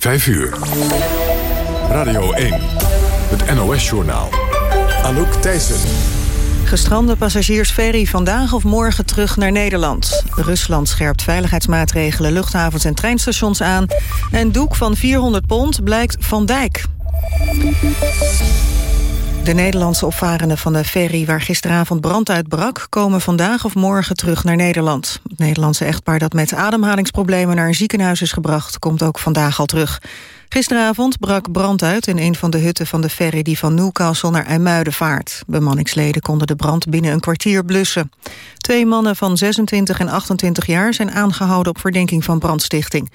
5 uur. Radio 1. Het NOS-journaal. Anouk Thijssen. Gestrande passagiersferry vandaag of morgen terug naar Nederland. Rusland scherpt veiligheidsmaatregelen, luchthavens en treinstations aan. En doek van 400 pond blijkt Van Dijk. De Nederlandse opvarenden van de ferry waar gisteravond brand uitbrak... komen vandaag of morgen terug naar Nederland. Het Nederlandse echtpaar dat met ademhalingsproblemen naar een ziekenhuis is gebracht... komt ook vandaag al terug. Gisteravond brak brand uit in een van de hutten van de ferry... die van Newcastle naar IJmuiden vaart. Bemanningsleden konden de brand binnen een kwartier blussen. Twee mannen van 26 en 28 jaar zijn aangehouden... op verdenking van brandstichting.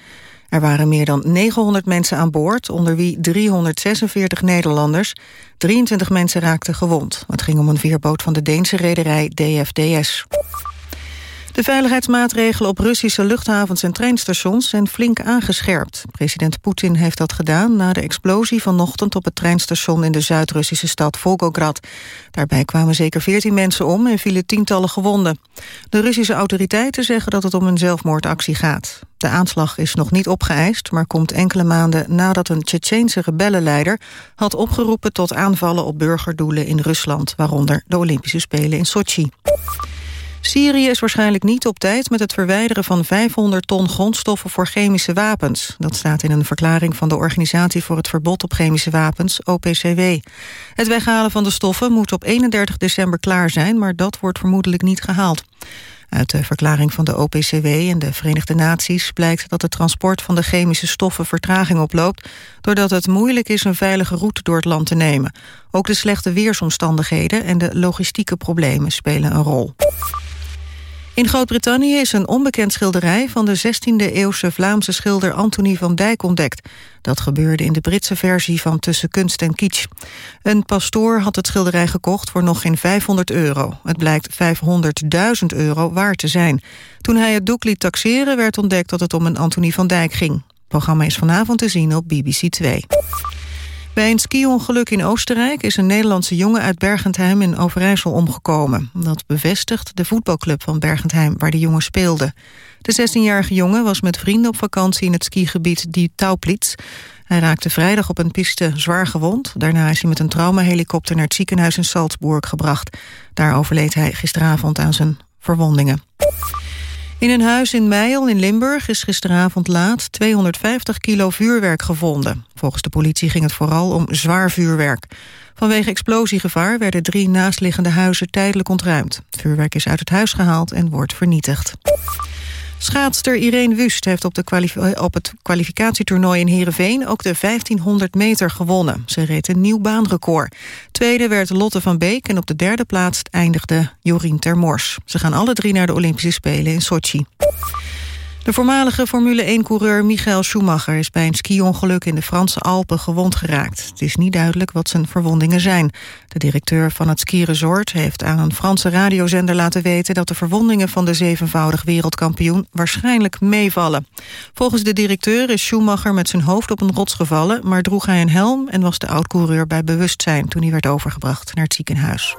Er waren meer dan 900 mensen aan boord, onder wie 346 Nederlanders. 23 mensen raakten gewond. Het ging om een veerboot van de Deense rederij DFDS. De veiligheidsmaatregelen op Russische luchthavens en treinstations zijn flink aangescherpt. President Poetin heeft dat gedaan na de explosie vanochtend op het treinstation in de Zuid-Russische stad Volgograd. Daarbij kwamen zeker 14 mensen om en vielen tientallen gewonden. De Russische autoriteiten zeggen dat het om een zelfmoordactie gaat. De aanslag is nog niet opgeëist, maar komt enkele maanden nadat een Tsjetsjeense rebellenleider had opgeroepen tot aanvallen op burgerdoelen in Rusland, waaronder de Olympische Spelen in Sochi. Syrië is waarschijnlijk niet op tijd met het verwijderen van 500 ton grondstoffen voor chemische wapens. Dat staat in een verklaring van de Organisatie voor het Verbod op Chemische Wapens, OPCW. Het weghalen van de stoffen moet op 31 december klaar zijn, maar dat wordt vermoedelijk niet gehaald. Uit de verklaring van de OPCW en de Verenigde Naties blijkt dat het transport van de chemische stoffen vertraging oploopt, doordat het moeilijk is een veilige route door het land te nemen. Ook de slechte weersomstandigheden en de logistieke problemen spelen een rol. In Groot-Brittannië is een onbekend schilderij van de 16e-eeuwse Vlaamse schilder Anthony van Dijk ontdekt. Dat gebeurde in de Britse versie van Tussen Kunst en Kitsch. Een pastoor had het schilderij gekocht voor nog geen 500 euro. Het blijkt 500.000 euro waard te zijn. Toen hij het doek liet taxeren werd ontdekt dat het om een Anthony van Dijk ging. Het programma is vanavond te zien op BBC 2. Bij een ski-ongeluk in Oostenrijk is een Nederlandse jongen uit Bergentheim in Overijssel omgekomen. Dat bevestigt de voetbalclub van Bergentheim waar de jongen speelde. De 16-jarige jongen was met vrienden op vakantie in het skigebied Die Tauplitz. Hij raakte vrijdag op een piste zwaar gewond. Daarna is hij met een traumahelikopter naar het ziekenhuis in Salzburg gebracht. Daar overleed hij gisteravond aan zijn verwondingen. In een huis in Meijel in Limburg is gisteravond laat 250 kilo vuurwerk gevonden. Volgens de politie ging het vooral om zwaar vuurwerk. Vanwege explosiegevaar werden drie naastliggende huizen tijdelijk ontruimd. Het vuurwerk is uit het huis gehaald en wordt vernietigd. Schaatster Irene Wust heeft op, de eh, op het kwalificatietoernooi in Heerenveen... ook de 1500 meter gewonnen. Ze reed een nieuw baanrecord. Tweede werd Lotte van Beek en op de derde plaats eindigde Jorien Termors. Ze gaan alle drie naar de Olympische Spelen in Sochi. De voormalige Formule 1-coureur Michael Schumacher is bij een ski-ongeluk in de Franse Alpen gewond geraakt. Het is niet duidelijk wat zijn verwondingen zijn. De directeur van het skiresort heeft aan een Franse radiozender laten weten dat de verwondingen van de zevenvoudig wereldkampioen waarschijnlijk meevallen. Volgens de directeur is Schumacher met zijn hoofd op een rots gevallen, maar droeg hij een helm en was de oud-coureur bij bewustzijn toen hij werd overgebracht naar het ziekenhuis.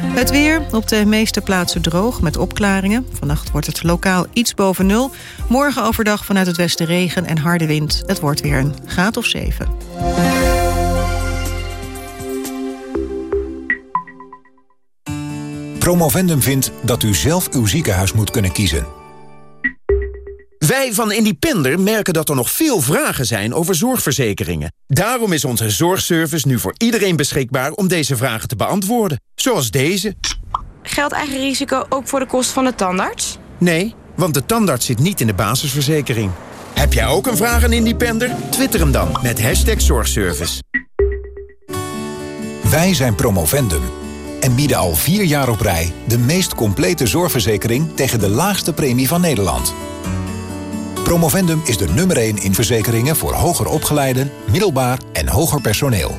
Het weer op de meeste plaatsen droog met opklaringen. Vannacht wordt het lokaal iets boven nul. Morgen overdag vanuit het westen regen en harde wind. Het wordt weer een graad of zeven. Promovendum vindt dat u zelf uw ziekenhuis moet kunnen kiezen. Wij van Independer merken dat er nog veel vragen zijn over zorgverzekeringen. Daarom is onze zorgservice nu voor iedereen beschikbaar om deze vragen te beantwoorden. Zoals deze. Geldt eigen risico ook voor de kost van de tandarts? Nee, want de tandarts zit niet in de basisverzekering. Heb jij ook een vraag aan Independer? Twitter hem dan met hashtag zorgservice. Wij zijn Promovendum en bieden al vier jaar op rij... de meest complete zorgverzekering tegen de laagste premie van Nederland. Promovendum is de nummer 1 in verzekeringen voor hoger opgeleiden, middelbaar en hoger personeel.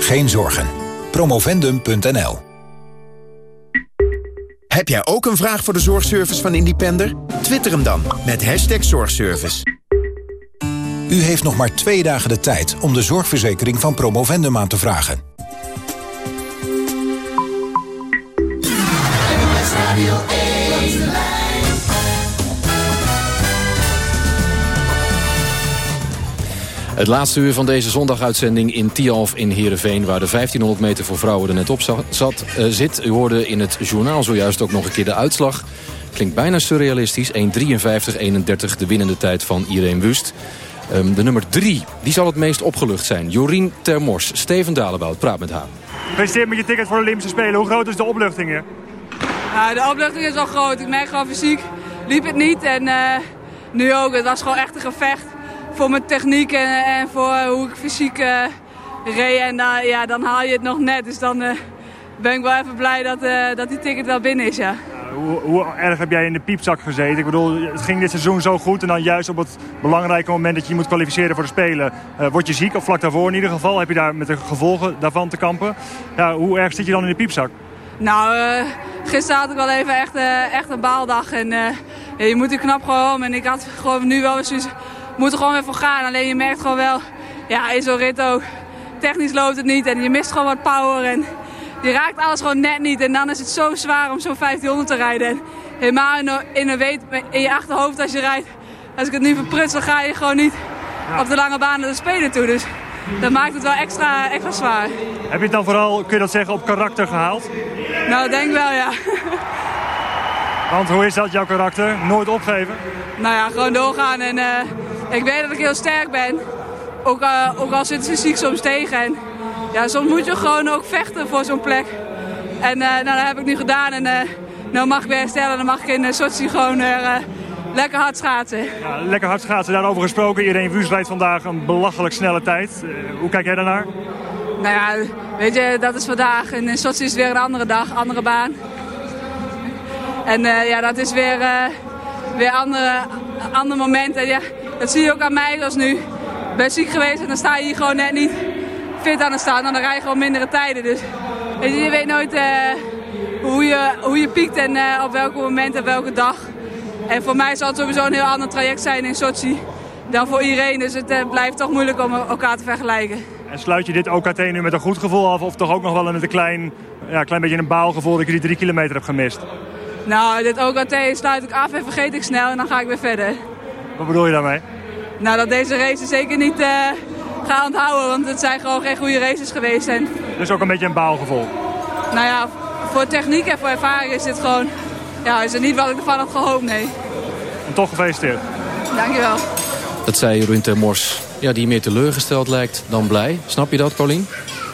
Geen zorgen. Promovendum.nl Heb jij ook een vraag voor de zorgservice van Independer? Twitter hem dan met hashtag zorgservice. U heeft nog maar twee dagen de tijd om de zorgverzekering van Promovendum aan te vragen. Het laatste uur van deze zondaguitzending in Tialf in Heerenveen... waar de 1500 meter voor vrouwen er net op zat, uh, zit. U hoorde in het journaal zojuist ook nog een keer de uitslag. Klinkt bijna surrealistisch. 1.53-31 de winnende tijd van Irene Wust. Um, de nummer 3, die zal het meest opgelucht zijn. Jorien Termors. Steven Dalebout praat met haar. Gefeliciteerd met je ticket voor de Olympische Spelen. Hoe groot is de opluchting hier? Ja, de opluchting is wel groot. Ik merk gewoon fysiek liep het niet. En uh, nu ook. Het was gewoon echt een gevecht voor mijn techniek en, en voor hoe ik fysiek uh, reed. En uh, ja, dan haal je het nog net. Dus dan ben ik wel even blij dat, dat die ticket wel binnen is, ja. Hoe, hoe, erg heb jij in de piepzak gezeten? Ik bedoel, het ging dit seizoen zo goed en dan juist op het belangrijke moment dat je moet kwalificeren voor de Spelen, word je ziek of vlak daarvoor in ieder geval. Heb je daar met de gevolgen daarvan te kampen? Ja, hoe erg zit je dan in de piepzak? Nou, uh, gisteren had ik wel even echt, uh, echt een baaldag en ja, je moet er knap gewoon En ik had gewoon nu wel eens moet er gewoon weer voor gaan. Alleen je merkt gewoon wel, ja, in zo'n rit ook, technisch loopt het niet en je mist gewoon wat power en je raakt alles gewoon net niet. En dan is het zo zwaar om zo'n 1500 te rijden. En helemaal in, in, een weet, in je achterhoofd als je rijdt. Als ik het nu verpruts, dan ga je gewoon niet op de lange baan naar de Spelen toe. Dus dat maakt het wel extra, extra zwaar. Heb je het dan vooral, kun je dat zeggen, op karakter gehaald? Nou, denk wel, ja. Want hoe is dat, jouw karakter? Nooit opgeven? Nou ja, gewoon doorgaan. En uh, ik weet dat ik heel sterk ben. Ook, uh, ook al zit het fysiek soms tegen. En ja, soms moet je gewoon ook vechten voor zo'n plek. En uh, nou, dat heb ik nu gedaan. En uh, nou mag ik weer herstellen. Dan mag ik in Sochi gewoon lekker hard schaatsen. Ja, lekker hard schaatsen, daarover gesproken. Iedereen rijdt vandaag een belachelijk snelle tijd. hoe kijk jij daarnaar? Nou ja, weet je, dat is vandaag. En in Sochi is het weer een andere dag, andere baan. En ja, dat is weer, weer andere, ander moment. En ja, dat zie je ook aan mij als nu. Ik ben ziek geweest en dan sta je hier gewoon net niet fit aan het staan. Dan rij je gewoon mindere tijden. Dus je weet nooit uh, hoe, je, hoe je piekt en uh, op welk moment en welke dag. En voor mij zal het sowieso een heel ander traject zijn in Sochi dan voor iedereen. Dus het uh, blijft toch moeilijk om elkaar te vergelijken. En sluit je dit OKT nu met een goed gevoel af of toch ook nog wel met een klein, ja, klein beetje een baalgevoel dat je die drie kilometer hebt gemist? Nou, dit OKT sluit ik af en vergeet ik snel en dan ga ik weer verder. Wat bedoel je daarmee? Nou, dat deze race zeker niet ga onthouden. Want het zijn gewoon geen goede races geweest. En... Dus ook een beetje een baalgevoel? Nou ja, voor techniek en voor ervaring is dit gewoon... Ja, is het niet wat ik ervan had gehoopt, nee. En toch gefeliciteerd. Dankjewel. Dat zei Jeroen Termors, ja, die meer teleurgesteld lijkt dan blij. Snap je dat, Paulien?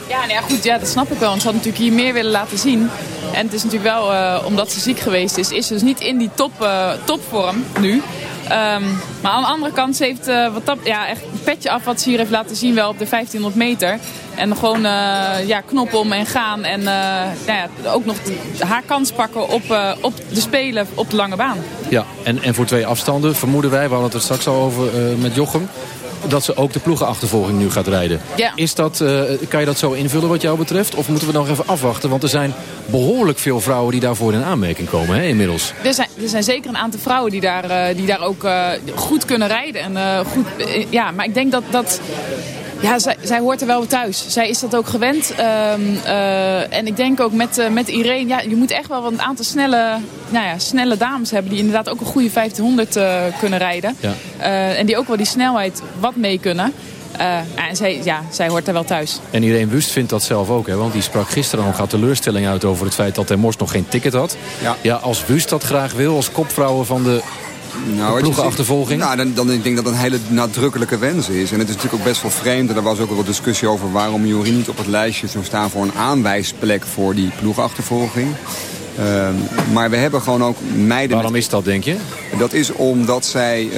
Ja, nou ja, goed, ja, dat snap ik wel. Want ze had natuurlijk hier meer willen laten zien. En het is natuurlijk wel, uh, omdat ze ziek geweest is, is ze dus niet in die top, uh, topvorm nu. Um, maar aan de andere kant, heeft uh, wat dat, ja, echt een petje af wat ze hier heeft laten zien wel op de 1500 meter. En gewoon uh, ja, knop om en gaan. En uh, nou ja, ook nog haar kans pakken op, op de Spelen op de lange baan. Ja, en, en voor twee afstanden vermoeden wij, we hadden het er straks al over met Jochem dat ze ook de ploegenachtervolging nu gaat rijden. Ja. Is dat, uh, kan je dat zo invullen wat jou betreft? Of moeten we nog even afwachten? Want er zijn behoorlijk veel vrouwen die daarvoor in aanmerking komen hè, inmiddels. Er zijn, er zijn zeker een aantal vrouwen die daar, uh, die daar ook uh, goed kunnen rijden. En, goed, ja, maar ik denk dat... dat ja, zij, zij hoort er wel thuis. Zij is dat ook gewend. Um, uh, en ik denk ook met, uh, met Irene, ja, je moet echt wel een aantal snelle, nou ja, snelle dames hebben... die inderdaad ook een goede 1500 uh, kunnen rijden. Ja. en die ook wel die snelheid wat mee kunnen. en zij, ja, zij hoort er wel thuis. En Irene Wust vindt dat zelf ook. Hè? Want die sprak gisteren nog teleurstelling uit over het feit dat Ter Mors nog geen ticket had. Ja. ja, als Wust dat graag wil, als kopvrouwen van de nou, ploegenachtervolging? Nou, dan, dan ik denk dat dat een hele nadrukkelijke wens is. En het is natuurlijk ook best wel vreemd. En er was ook wel discussie over waarom Jorien niet op het lijstje zou staan voor een aanwijsplek voor die ploegachtervolging. Uh, maar we hebben gewoon ook meiden... Waarom is dat, denk je? Dat is omdat zij uh,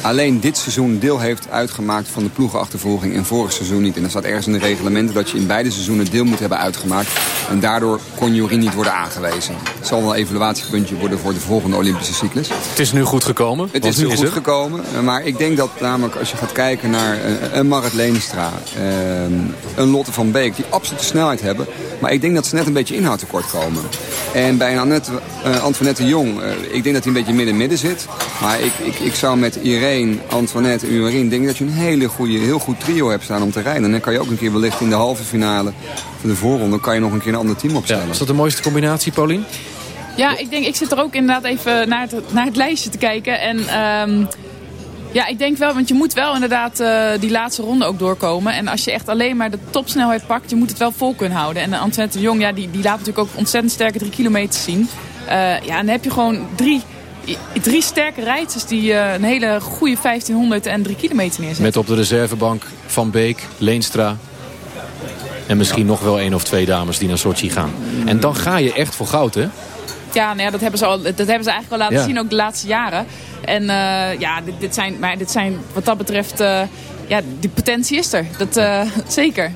alleen dit seizoen deel heeft uitgemaakt van de ploegenachtervolging en vorig seizoen niet. En er staat ergens in de reglementen dat je in beide seizoenen deel moet hebben uitgemaakt. En daardoor kon Jorien niet worden aangewezen. Het zal wel een evaluatiepuntje worden voor de volgende Olympische cyclus. Het is nu goed gekomen? Het is nu goed gekomen. Maar ik denk dat namelijk als je gaat kijken naar uh, een Marit Leenstra, een Lotte van Beek, die absolute snelheid hebben. Maar ik denk dat ze net een beetje inhoud tekort komen. En bij een Annette, uh, Antoinette Jong, uh, ik denk dat hij een beetje midden-midden zit. Maar ik, ik, ik zou met Irene, Antoinette en Urine denken dat je een hele goede, heel goed trio hebt staan om te rijden. En dan kan je ook een keer wellicht in de halve finale van de voorronde... kan je nog een keer een ander team opstellen. Ja, is dat de mooiste combinatie, Paulien? Ja, ik denk, ik zit er ook inderdaad even naar het, naar het lijstje te kijken. En... Um, Ja, ik denk wel, want je moet wel inderdaad uh, die laatste ronde ook doorkomen. En als je echt alleen maar de topsnelheid pakt, je moet het wel vol kunnen houden. En Antoinette de Jong, ja, die, die laat natuurlijk ook ontzettend sterke drie kilometer zien. Uh, ja, en dan heb je gewoon drie, drie sterke rijders die een hele goede 1500 en drie kilometer neerzetten. Met op de reservebank Van Beek, Leenstra, en misschien nog wel één of twee dames die naar Sochi gaan. En dan ga je echt voor goud, hè? Ja, nou ja dat, hebben ze al, dat hebben ze eigenlijk al laten zien, ook de laatste jaren. En uh, ja, dit, dit, zijn, maar dit zijn wat dat betreft... Uh, ja, die potentie is er. Dat, uh, zeker.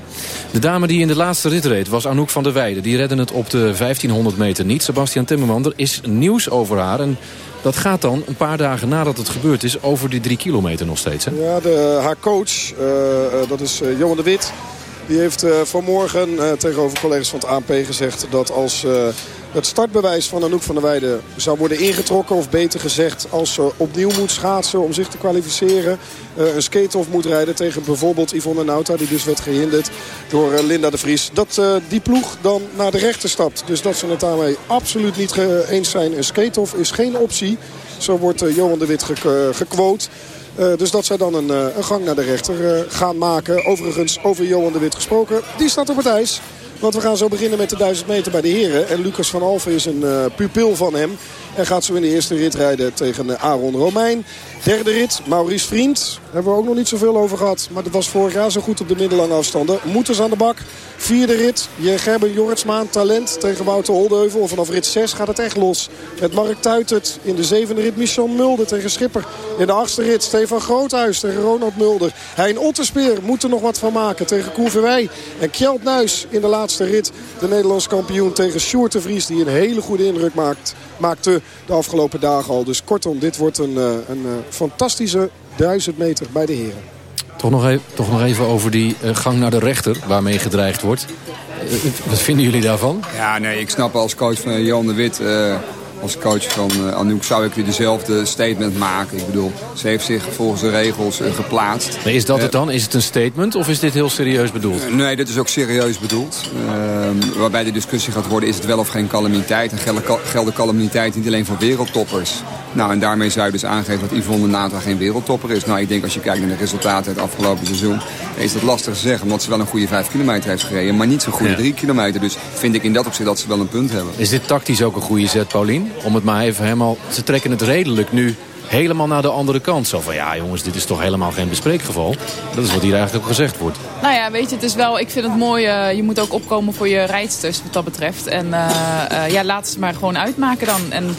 De dame die in de laatste rit reed was Anouk van der Weijden. Die redde het op de 1500 meter niet. Sebastian Timmerman, er is nieuws over haar. En dat gaat dan een paar dagen nadat het gebeurd is... over die drie kilometer nog steeds. Hè? Ja, de, haar coach, dat is Johan de Wit... Die heeft uh, vanmorgen uh, tegenover collega's van het ANP gezegd dat als uh, het startbewijs van Anouk van der Weijden zou worden ingetrokken... of beter gezegd als ze opnieuw moet schaatsen om zich te kwalificeren... een skate-off moet rijden tegen bijvoorbeeld Yvonne Nauta... die dus werd gehinderd door Linda de Vries... dat die ploeg dan naar de rechter stapt. Dus dat ze het daarmee absoluut niet eens zijn. Een skate-off is geen optie. Zo wordt Johan de Wit. Uh, dus dat zij dan een, een, gang naar de rechter gaan maken. Overigens over Johan de Wit gesproken. Die staat op het ijs. Want we gaan zo beginnen met de 1000 meter bij de heren. En Lucas van Alphen is een pupil van hem. En gaat zo in de eerste rit rijden tegen Aaron Romein. Derde rit, Maurice Vriend. Daar hebben we ook nog niet zoveel over gehad. Maar dat was vorig jaar zo goed op de middellange afstanden. Moeters aan de bak. Vierde rit, Gerben Jorritsmaan, talent tegen Wouter Oldeuvel. Vanaf rit 6 gaat het echt los. Met Mark Tuitert in de zevende rit Michel Mulder tegen Schipper. In de achtste rit Stefan Groothuis tegen Ronald Mulder. Hein Otterspeer moet er nog wat van maken tegen Koen Verwij. En Kjeld Nuis in de laatste rit. De Nederlands kampioen tegen Sjoerd de Vries. Die een hele goede indruk maakt, maakte de afgelopen dagen al. Dus kortom, dit wordt een, een, een fantastische 1000 meter bij de heren. Toch nog, even, toch nog even over die uh, gang naar de rechter waarmee gedreigd wordt. Uh, wat vinden jullie daarvan? Ja, nee, ik snap als coach van Jan de Wit... Uh, als coach van uh, Anouk zou ik weer dezelfde statement maken. Ik bedoel, ze heeft zich volgens de regels uh, geplaatst. Maar is dat het dan? Is het een statement of is dit heel serieus bedoeld? Nee, dit is ook serieus bedoeld. Ehm, waarbij de discussie gaat worden, is het wel of geen calamiteit? En gelden calamiteit niet alleen voor wereldtoppers? Nou, en daarmee zou je dus aangeven dat Yvonne Nata geen wereldtopper is. Nou, ik denk als je kijkt naar de resultaten het afgelopen seizoen... is dat lastig te zeggen, omdat ze wel een goede 5 kilometer heeft gereden... maar niet zo'n goede 3 ja. kilometer. Dus vind ik in dat opzicht dat ze wel een punt hebben. Is dit tactisch ook een goede zet, Paulien? Om het maar even helemaal... Ze trekken het redelijk nu helemaal naar de andere kant. Zo van, ja jongens, dit is toch helemaal geen bespreekgeval. Dat is wat hier eigenlijk ook gezegd wordt. Nou ja, weet je, het is wel, ik vind het mooi. Uh, je moet ook opkomen voor je rijdsters wat dat betreft. En uh, uh, ja, laat ze maar gewoon uitmaken dan. En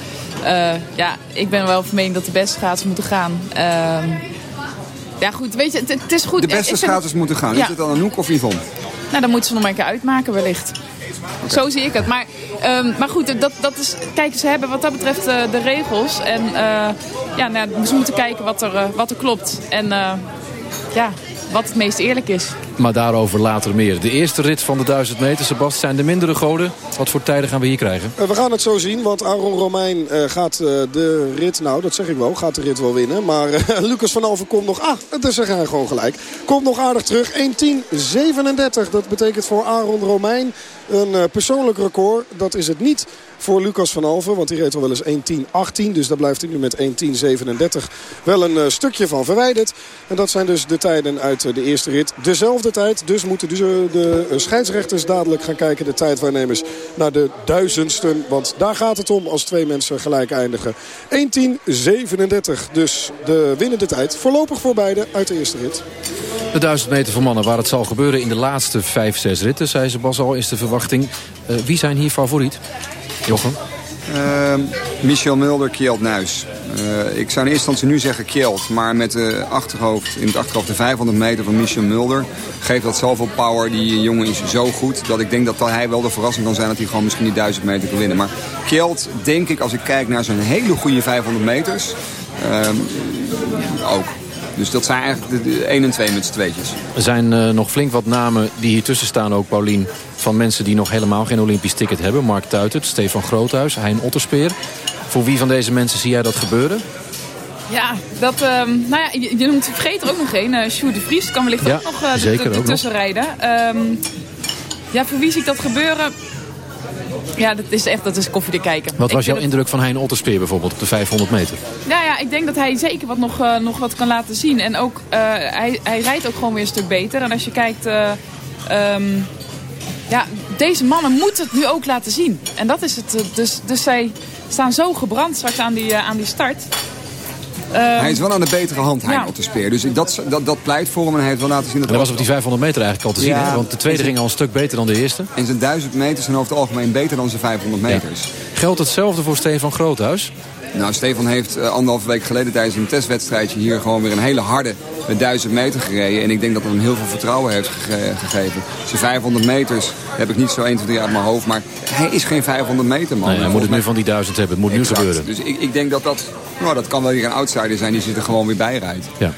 ja, ik ben wel van mening dat de beste schaatsers moeten gaan. Ehm, ja goed, weet je, het, het is goed. De beste schaatsers moeten gaan. Ja. Is het dan Anouk of Yvonne? Nou, dan moeten ze nog een keer uitmaken wellicht. Okay. Zo zie ik het. Maar, um, maar goed, dat, dat is, kijk, ze hebben wat dat betreft uh, de regels. En uh, ja, nou, ze moeten kijken wat er, uh, wat er klopt. En ja, wat het meest eerlijk is. Maar daarover later meer. De eerste rit van de 1000 meter, Sebast, zijn de mindere goden. Wat voor tijden gaan we hier krijgen? we gaan het zo zien, want Aaron Romein uh, gaat uh, de rit, nou dat zeg ik wel, gaat de rit wel winnen. Maar uh, Lucas van Alven komt nog, ah, dat zeg hij gewoon gelijk. Komt nog aardig terug, 1.10.37. Dat betekent voor Aaron Romein een persoonlijk record. Dat is het niet voor Lucas van Alven. Want die reed al wel eens 1.10.18. Dus daar blijft hij nu met 1.10.37 wel een uh, stukje van verwijderd. En dat zijn dus de tijden uit uh, de eerste rit. Dezelfde tijd. Dus moeten dus, de scheidsrechters dadelijk gaan kijken. De tijdwaarnemers naar de duizendsten. Want daar gaat het om als twee mensen gelijk eindigen. 1.10.37. Dus de winnende tijd. Voorlopig voor beide uit de eerste rit. De 1000 meter voor mannen waar het zal gebeuren in de laatste 5-6 ritten. Zei ze Bas al, is de verwachting. wie zijn hier favoriet? Jochem? Uh, Michel Mulder, Kjeld Nuis. Uh, ik zou in eerste instantie nu zeggen Kjeld. Maar met de achterhoofd, in het achterhoofd de 500 meter van Michel Mulder... geeft dat zoveel power. Die jongen is zo goed dat ik denk dat hij wel de verrassing kan zijn... dat hij gewoon misschien die 1000 meter kan winnen. Maar Kjeld, denk ik, als ik kijk naar zijn hele goede 500 meters... Uh, ook. Dus dat zijn eigenlijk de 1 en 2 met z'n tweetjes. Er zijn uh, nog flink wat namen die hier tussen staan ook, Paulien. Van mensen die nog helemaal geen Olympisch ticket hebben. Mark Tuitert, Stefan Groothuis, Hein Otterspeer. Voor wie van deze mensen zie jij dat gebeuren? Ja, dat, um, nou ja, je, je noemt, vergeet er ook nog een. Uh, Sjoerd de Vries kan wellicht ja, ook nog uh, ertussen rijden. Um, ja, voor wie zie ik dat gebeuren? Ja, dat is echt dat is koffie te kijken. Wat was jouw het... indruk van Hein Otterspeer bijvoorbeeld op de 500 meter? Nou ja, ik denk dat hij zeker wat nog, uh, nog wat kan laten zien. En ook, uh, hij, hij rijdt ook gewoon weer een stuk beter. En als je kijkt... Uh, um, ja, deze mannen moeten het nu ook laten zien. En dat is het. Dus, dus zij staan zo gebrand straks aan die, aan die start. Uh, hij is wel aan de betere hand, Hein ja. Otterspeer. Dus dat, dat, dat pleit voor hem en hij heeft wel laten zien... Dat, dat was op die 500 meter eigenlijk al te zien. Ja, want de tweede ging al een stuk beter dan de eerste. En zijn 1000 meters zijn over het algemeen beter dan zijn 500 meters. Ja. Geldt hetzelfde voor Stefan Groothuis? Nou, Stefan heeft uh, anderhalve week geleden tijdens een testwedstrijdje hier gewoon weer een hele harde 1000 meter gereden. En ik denk dat dat hem heel veel vertrouwen heeft ge gegeven. Zijn 500 meters heb ik niet zo 1, 2, 3 uit mijn hoofd. Maar hij is geen 500 meter man. Nee, hij moet het nu van die 1000 hebben. Het moet exact. nu gebeuren. Dus ik, ik denk dat dat, nou, dat kan wel weer een outsider zijn die zich er gewoon weer bij rijdt. Ja.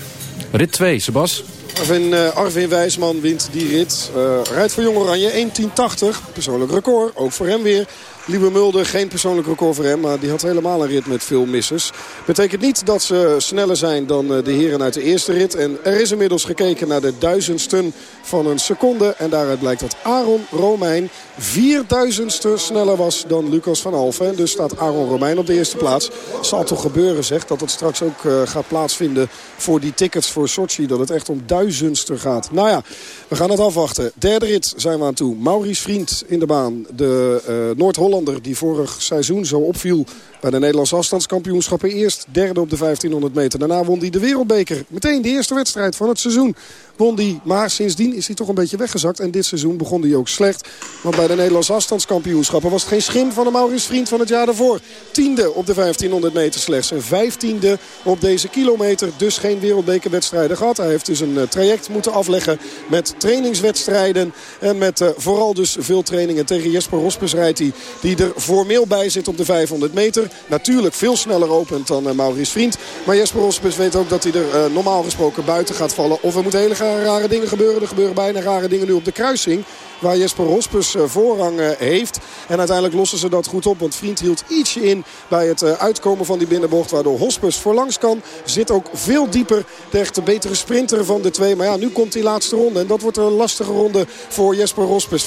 Rit 2, Sebas. Arvin, uh, Arvin Wijsman wint die rit. Uh, rijdt voor Jong Oranje 1.10.80. Persoonlijk record. Ook voor hem weer. Lieve Mulder, geen persoonlijk record voor hem. Maar die had helemaal een rit met veel missers. Betekent niet dat ze sneller zijn dan de heren uit de eerste rit. En er is inmiddels gekeken naar de duizendsten van een seconde. En daaruit blijkt dat Aaron Romein vierduizendste sneller was dan Lucas van Alphen. Dus staat Aaron Romein op de eerste plaats. Zal toch gebeuren zeg dat het straks ook uh, gaat plaatsvinden voor die tickets voor Sochi. Dat het echt om duizendste gaat. Nou ja, we gaan het afwachten. Derde rit zijn we aan toe. Maurice Vriend in de baan. De uh, Noord-Hollander die vorig seizoen zo opviel bij de Nederlandse afstandskampioenschappen. Eerst derde op de 1500 meter. Daarna won hij de wereldbeker. Meteen de eerste wedstrijd van het seizoen won hij. Maar sindsdien is hij toch een beetje weggezakt. En dit seizoen begon hij ook slecht. Want bij de Nederlandse afstandskampioenschappen was het geen schim van de Maurits Vriend van het jaar daarvoor. Tiende op de 1500 meter slechts. En vijftiende op deze kilometer. Dus geen wereldbekerwedstrijden gehad. Hij heeft dus een uh, traject moeten afleggen met trainingswedstrijden. En met uh, vooral dus veel trainingen. Tegen Jesper Rospes rijdt hij. Die er formeel bij zit op de 500 meter. Natuurlijk veel sneller opent dan uh, Maurice Vriend. Maar Jesper Rospes weet ook dat hij er normaal gesproken buiten gaat vallen. Of er moet hele rare dingen gebeuren. Er gebeuren bijna rare dingen nu op de kruising. Waar Jesper Rospes voorrang heeft. En uiteindelijk lossen ze dat goed op. Want Vriend hield ietsje in bij het uitkomen van die binnenbocht. Waardoor Hospes voorlangs kan. Zit ook veel dieper. De betere sprinter van de twee. Maar ja, nu komt die laatste ronde. En dat wordt een lastige ronde voor Jesper Rospes. 25-9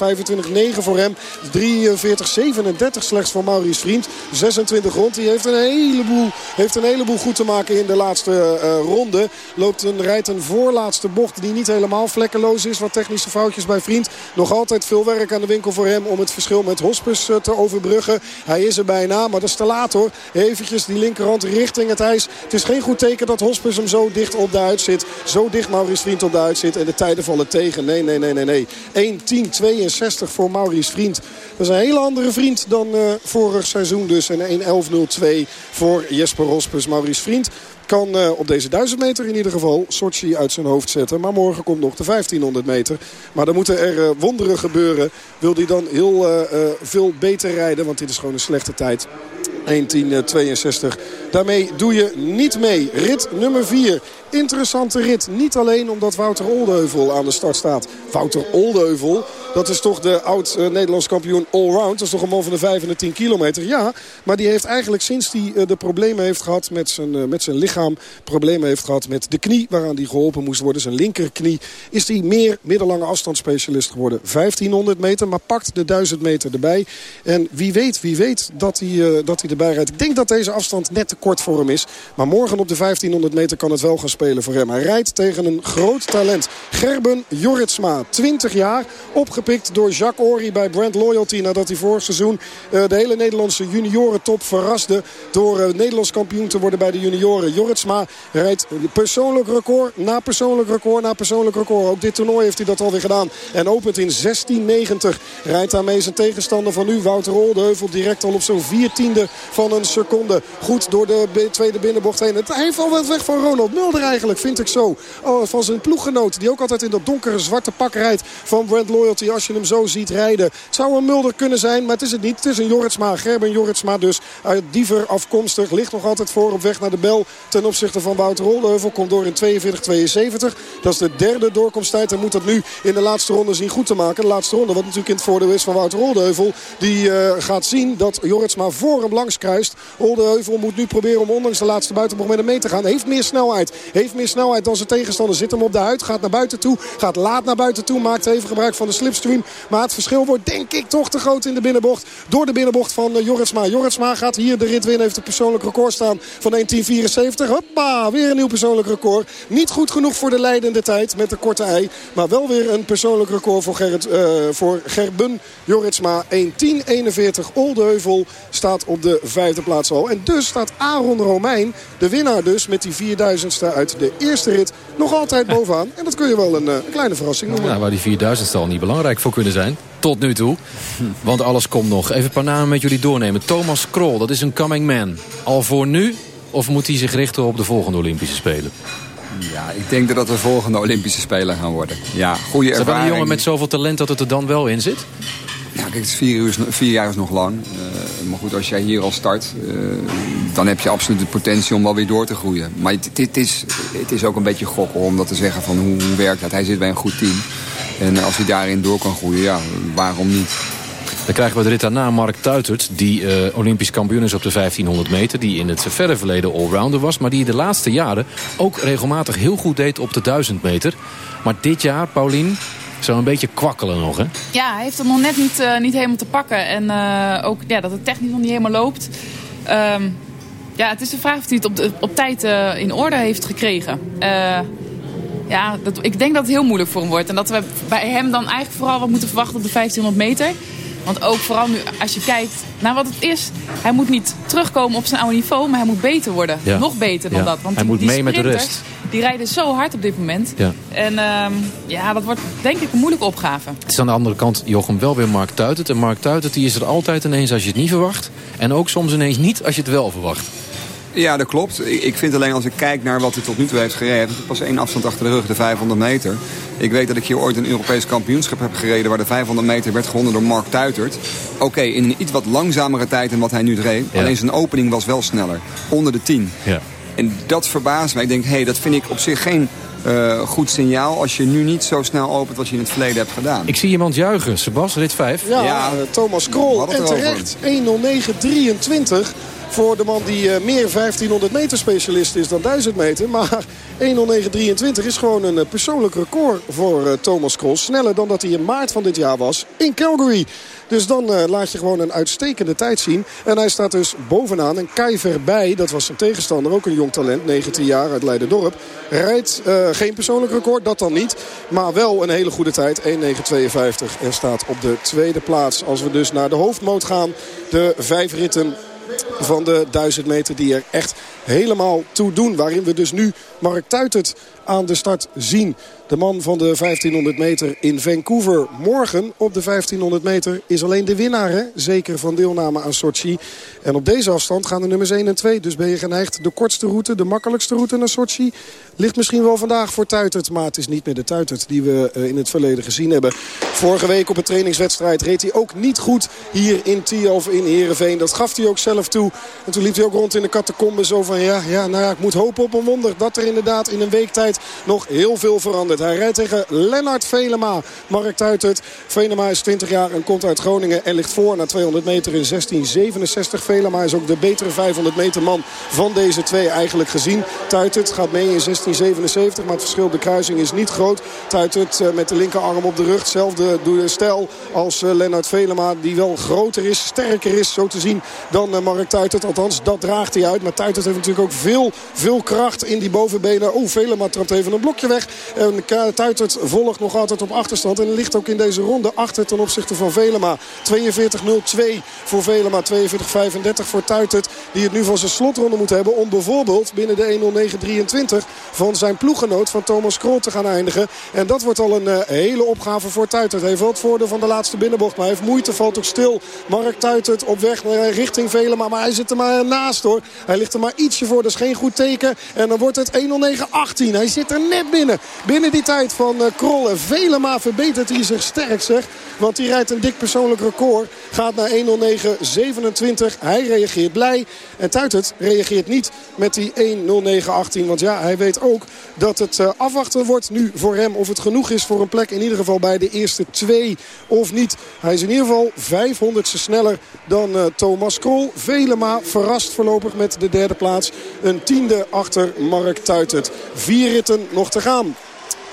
voor hem. 43-37 slechts voor Maurice Vriend. 26 rond. Die heeft een heleboel, heeft een heleboel goed te maken in de laatste ronde. Loopt een, rijdt een voorlaatste bocht die niet helemaal vlekkeloos is. Wat technische foutjes bij Vriend. Nog altijd veel werk aan de winkel voor hem om het verschil met Hospes uh, te overbruggen. Hij is er bijna, maar dat is te laat hoor. Eventjes die linkerhand richting het ijs. Het is geen goed teken dat Hospes hem zo dicht op de uit zit. Zo dicht Maurice Vriend op de uit zit. En de tijden vallen tegen. Nee, nee, nee, nee, nee. 1-10-62 voor Maurice Vriend. Dat is een hele andere vriend dan uh, vorig seizoen dus. En 1-11-02 voor Jesper Hospes. Maurice Vriend kan uh, op deze 1000 meter in ieder geval Sochi uit zijn hoofd zetten. Maar morgen komt nog de 1500 meter. Maar dan moeten er uh, wonderen gebeuren. Wil hij dan heel uh, veel beter rijden. Want dit is gewoon een slechte tijd. 1.10.62. Daarmee doe je niet mee. Rit nummer 4. Interessante rit. Niet alleen omdat Wouter Oldeheuvel aan de start staat. Wouter Oldeheuvel, dat is toch de oud-Nederlands kampioen allround. Dat is toch een man van de 5 en de 10 kilometer. Ja, maar die heeft eigenlijk sinds hij uh, de problemen heeft gehad met zijn, uh, met zijn lichaam... problemen heeft gehad met de knie waaraan hij geholpen moest worden. Zijn linkerknie. Is hij meer middellange afstandsspecialist geworden. 1500 meter, maar pakt de 1000 meter erbij. En wie weet, wie weet dat hij, dat hij erbij rijdt. Ik denk dat deze afstand net te kort voor hem is. Maar morgen op de 1500 meter kan het wel gaan voor. Hij rijdt tegen een groot talent. Gerben Jorritsma, 20 jaar. Opgepikt door Jacques Ory bij Brand Loyalty. Nadat hij vorig seizoen uh, de hele Nederlandse juniorentop verraste. Door uh, Nederlands kampioen te worden bij de junioren. Jorritsma rijdt persoonlijk record na persoonlijk record na persoonlijk record. Ook dit toernooi heeft hij dat alweer gedaan. En opent in 16.90. Rijdt daarmee zijn tegenstander van nu. Wouter Oldeheuvel direct al op zo'n 14e van een seconde. Goed door de tweede binnenbocht heen. Het heeft al wat weg van Ronald Mulder eigenlijk, vind ik zo. Oh, van zijn ploeggenoot, die ook altijd in dat donkere zwarte pak rijdt van Brand Loyalty. Als je hem zo ziet rijden. Het zou een Mulder kunnen zijn, maar het is het niet. Het is een Jorritsma, Gerben Jorritsma dus. Uit Diever afkomstig, ligt nog altijd voor op weg naar de bel. Ten opzichte van Wouter Oldeheuvel. Komt door in 42-72. Dat is de derde doorkomsttijd. En moet dat nu in de laatste ronde zien goed te maken. De laatste ronde, wat natuurlijk in het voordeel is van Wouter Oldeheuvel. Die uh, gaat zien dat Jorritsma voor hem langs kruist. Moet nu proberen om ondanks de laatste buitenbocht met hem mee te gaan. Heeft meer snelheid. Heeft meer snelheid dan zijn tegenstander. Zit hem op de huid. Gaat naar buiten toe. Gaat laat naar buiten toe. Maakt even gebruik van de slipstream. Maar het verschil wordt denk ik toch te groot in de binnenbocht. Door de binnenbocht van uh, Jorritsma. Jorritsma gaat hier de rit winnen. Heeft een persoonlijk record staan van 1.10.74. Hoppa, weer een nieuw persoonlijk record. Niet goed genoeg voor de leidende tijd met de korte ei. Maar wel weer een persoonlijk record voor, Gerrit, uh, voor Gerben Jorritsma. 1.10.41. Oldeheuvel staat op de vijfde plaats al. En dus staat Aaron Romein, de winnaar dus, met die 4000ste uit de eerste rit, nog altijd bovenaan. En dat kun je wel een, een kleine verrassing noemen. Ja, waar die 4000ste al niet belangrijk voor kunnen zijn. Tot nu toe. Want alles komt nog. Even een paar namen met jullie doornemen. Thomas Krol, dat is een coming man. Al voor nu? Of moet hij zich richten op de volgende Olympische Spelen? Ja, ik denk dat dat de volgende Olympische Spelen gaan worden. Ja, goede ervaring. Is een jongen met zoveel talent dat het er dan wel in zit? Ja, kijk, het is vier, uur, jaar is nog lang. Uh, maar goed, als jij hier al start, uh, dan heb je absoluut de potentie om wel weer door te groeien. Maar het, is, het is ook een beetje gokken om dat te zeggen van hoe, werkt dat. Hij zit bij een goed team. En als hij daarin door kan groeien, ja, waarom niet? Dan krijgen we de rit daarna Mark Tuitert, die uh, Olympisch kampioen is op de 1500 meter. Die in het verre verleden allrounder was, maar die de laatste jaren ook regelmatig heel goed deed op de 1000 meter. Maar dit jaar, Paulien, zou een beetje kwakkelen nog, hè? Ja, hij heeft hem nog net niet, uh, niet helemaal te pakken. En uh, ook ja, dat het technisch nog niet helemaal loopt. Um, ja, het is de vraag of hij het op, de, op tijd uh, in orde heeft gekregen. ja, dat, ik denk dat het heel moeilijk voor hem wordt. En dat we bij hem dan eigenlijk vooral wat moeten verwachten op de 1500 meter. Want ook vooral nu, als je kijkt naar wat het is. Hij moet niet terugkomen op zijn oude niveau, maar hij moet beter worden. Ja. Nog beter dan ja. dat. Want hij moet mee met de rest. Die rijden zo hard op dit moment. Ja. En um, ja, dat wordt denk ik een moeilijke opgave. Het is aan de andere kant, Jochem, wel weer Mark Tuitert. En Mark Tuitert die is er altijd ineens als je het niet verwacht. En ook soms ineens niet als je het wel verwacht. Ja, dat klopt. Ik vind alleen als ik kijk naar wat hij tot nu toe heeft gereden... pas één afstand achter de rug, de 500 meter. Ik weet dat ik hier ooit een Europees kampioenschap heb gereden... waar de 500 meter werd gewonnen door Mark Tuitert. Oké, okay, in een iets wat langzamere tijd dan wat hij nu reed. Ja. Alleen zijn opening was wel sneller. Onder de 10. Ja. En dat verbaast mij. Ik denk, hé, hey, dat vind ik op zich geen... Uh, goed signaal als je nu niet zo snel opent wat je in het verleden hebt gedaan. Ik zie iemand juichen. Sebas, rit 5. Ja, ja Thomas Krol. En terecht 1.09.23 voor de man die uh, meer 1500 meter specialist is dan 1000 meter. Maar 1.09.23 is gewoon een uh, persoonlijk record voor uh, Thomas Krol. Sneller dan dat hij in maart van dit jaar was in Calgary. Dus dan laat je gewoon een uitstekende tijd zien. En hij staat dus bovenaan. En Kai Verbij, dat was zijn tegenstander, ook een jong talent, 19 jaar uit Leiden-Dorp. Rijdt geen persoonlijk record, dat dan niet. Maar wel een hele goede tijd, 1.9.52. En staat op de tweede plaats. Als we dus naar de hoofdmoot gaan, de vijf ritten van de 1000 meter die er echt helemaal toe doen. Waarin we dus nu Mark Tuitert aan de start zien. De man van de 1500 meter in Vancouver. Morgen op de 1500 meter is alleen de winnaar. Zeker van deelname aan Sochi. En op deze afstand gaan de nummers 1 en 2. Dus ben je geneigd de kortste route, de makkelijkste route naar Sochi. Ligt misschien wel vandaag voor Tuitert. Maar het is niet meer de Tuitert die we in het verleden gezien hebben. Vorige week op een trainingswedstrijd reed hij ook niet goed hier in Tialf in Heerenveen. Dat gaf hij ook zelf toe. En toen liep hij ook rond in de catacombe zo van ja, ja, nou ja, ik moet hopen op een wonder. Dat er inderdaad in een week tijd nog heel veel verandert. Hij rijdt tegen Lennart Velema. Mark Tuitert. Velema is 20 jaar en komt uit Groningen. En ligt voor na 200 meter in 1667. Velema is ook de betere 500 meter man van deze twee eigenlijk gezien. Tuitert gaat mee in 1677. Maar het verschil de kruising is niet groot. Tuitert met de linkerarm op de rug. Hetzelfde stijl als Lennart Velema. Die wel groter is, sterker is zo te zien dan Mark Tuitert. Althans, dat draagt hij uit. Maar Tuitert heeft natuurlijk ook veel, veel kracht in die bovenbenen. Oeh, Velema trapt even een blokje weg. En Tuitert volgt nog altijd op achterstand. En ligt ook in deze ronde achter ten opzichte van Velema. 42-02 voor Velema. 42-35 voor Tuitert. Die het nu van zijn slotronde moet hebben. Om bijvoorbeeld binnen de 1.09.23 van zijn ploeggenoot van Thomas Krol te gaan eindigen. En dat wordt al een uh, hele opgave voor Tuitert. Hij heeft wel het voordeel van de laatste binnenbocht. Maar hij heeft moeite, valt ook stil. Mark Tuitert op weg naar, richting Velema. Maar hij zit er maar naast hoor. Hij ligt er maar ietsje voor. Is geen goed teken. En dan wordt het 1.09.18. Hij zit er net binnen. Binnen die tijd van uh, Krol. En Velema verbetert hij zich sterk zeg. Want hij rijdt een dik persoonlijk record. Gaat naar 1.09.27. Hij reageert blij. En Tuitert reageert niet met die 1.09.18. Want ja, hij weet ook dat het afwachten wordt nu voor hem. Of het genoeg is voor een plek in ieder geval bij de eerste twee of niet. Hij is in ieder geval 500ste sneller dan Thomas Krol. Velema verrast voorlopig met de derde plaats. Een tiende achter Mark Tuitert. Vier ritten nog te gaan.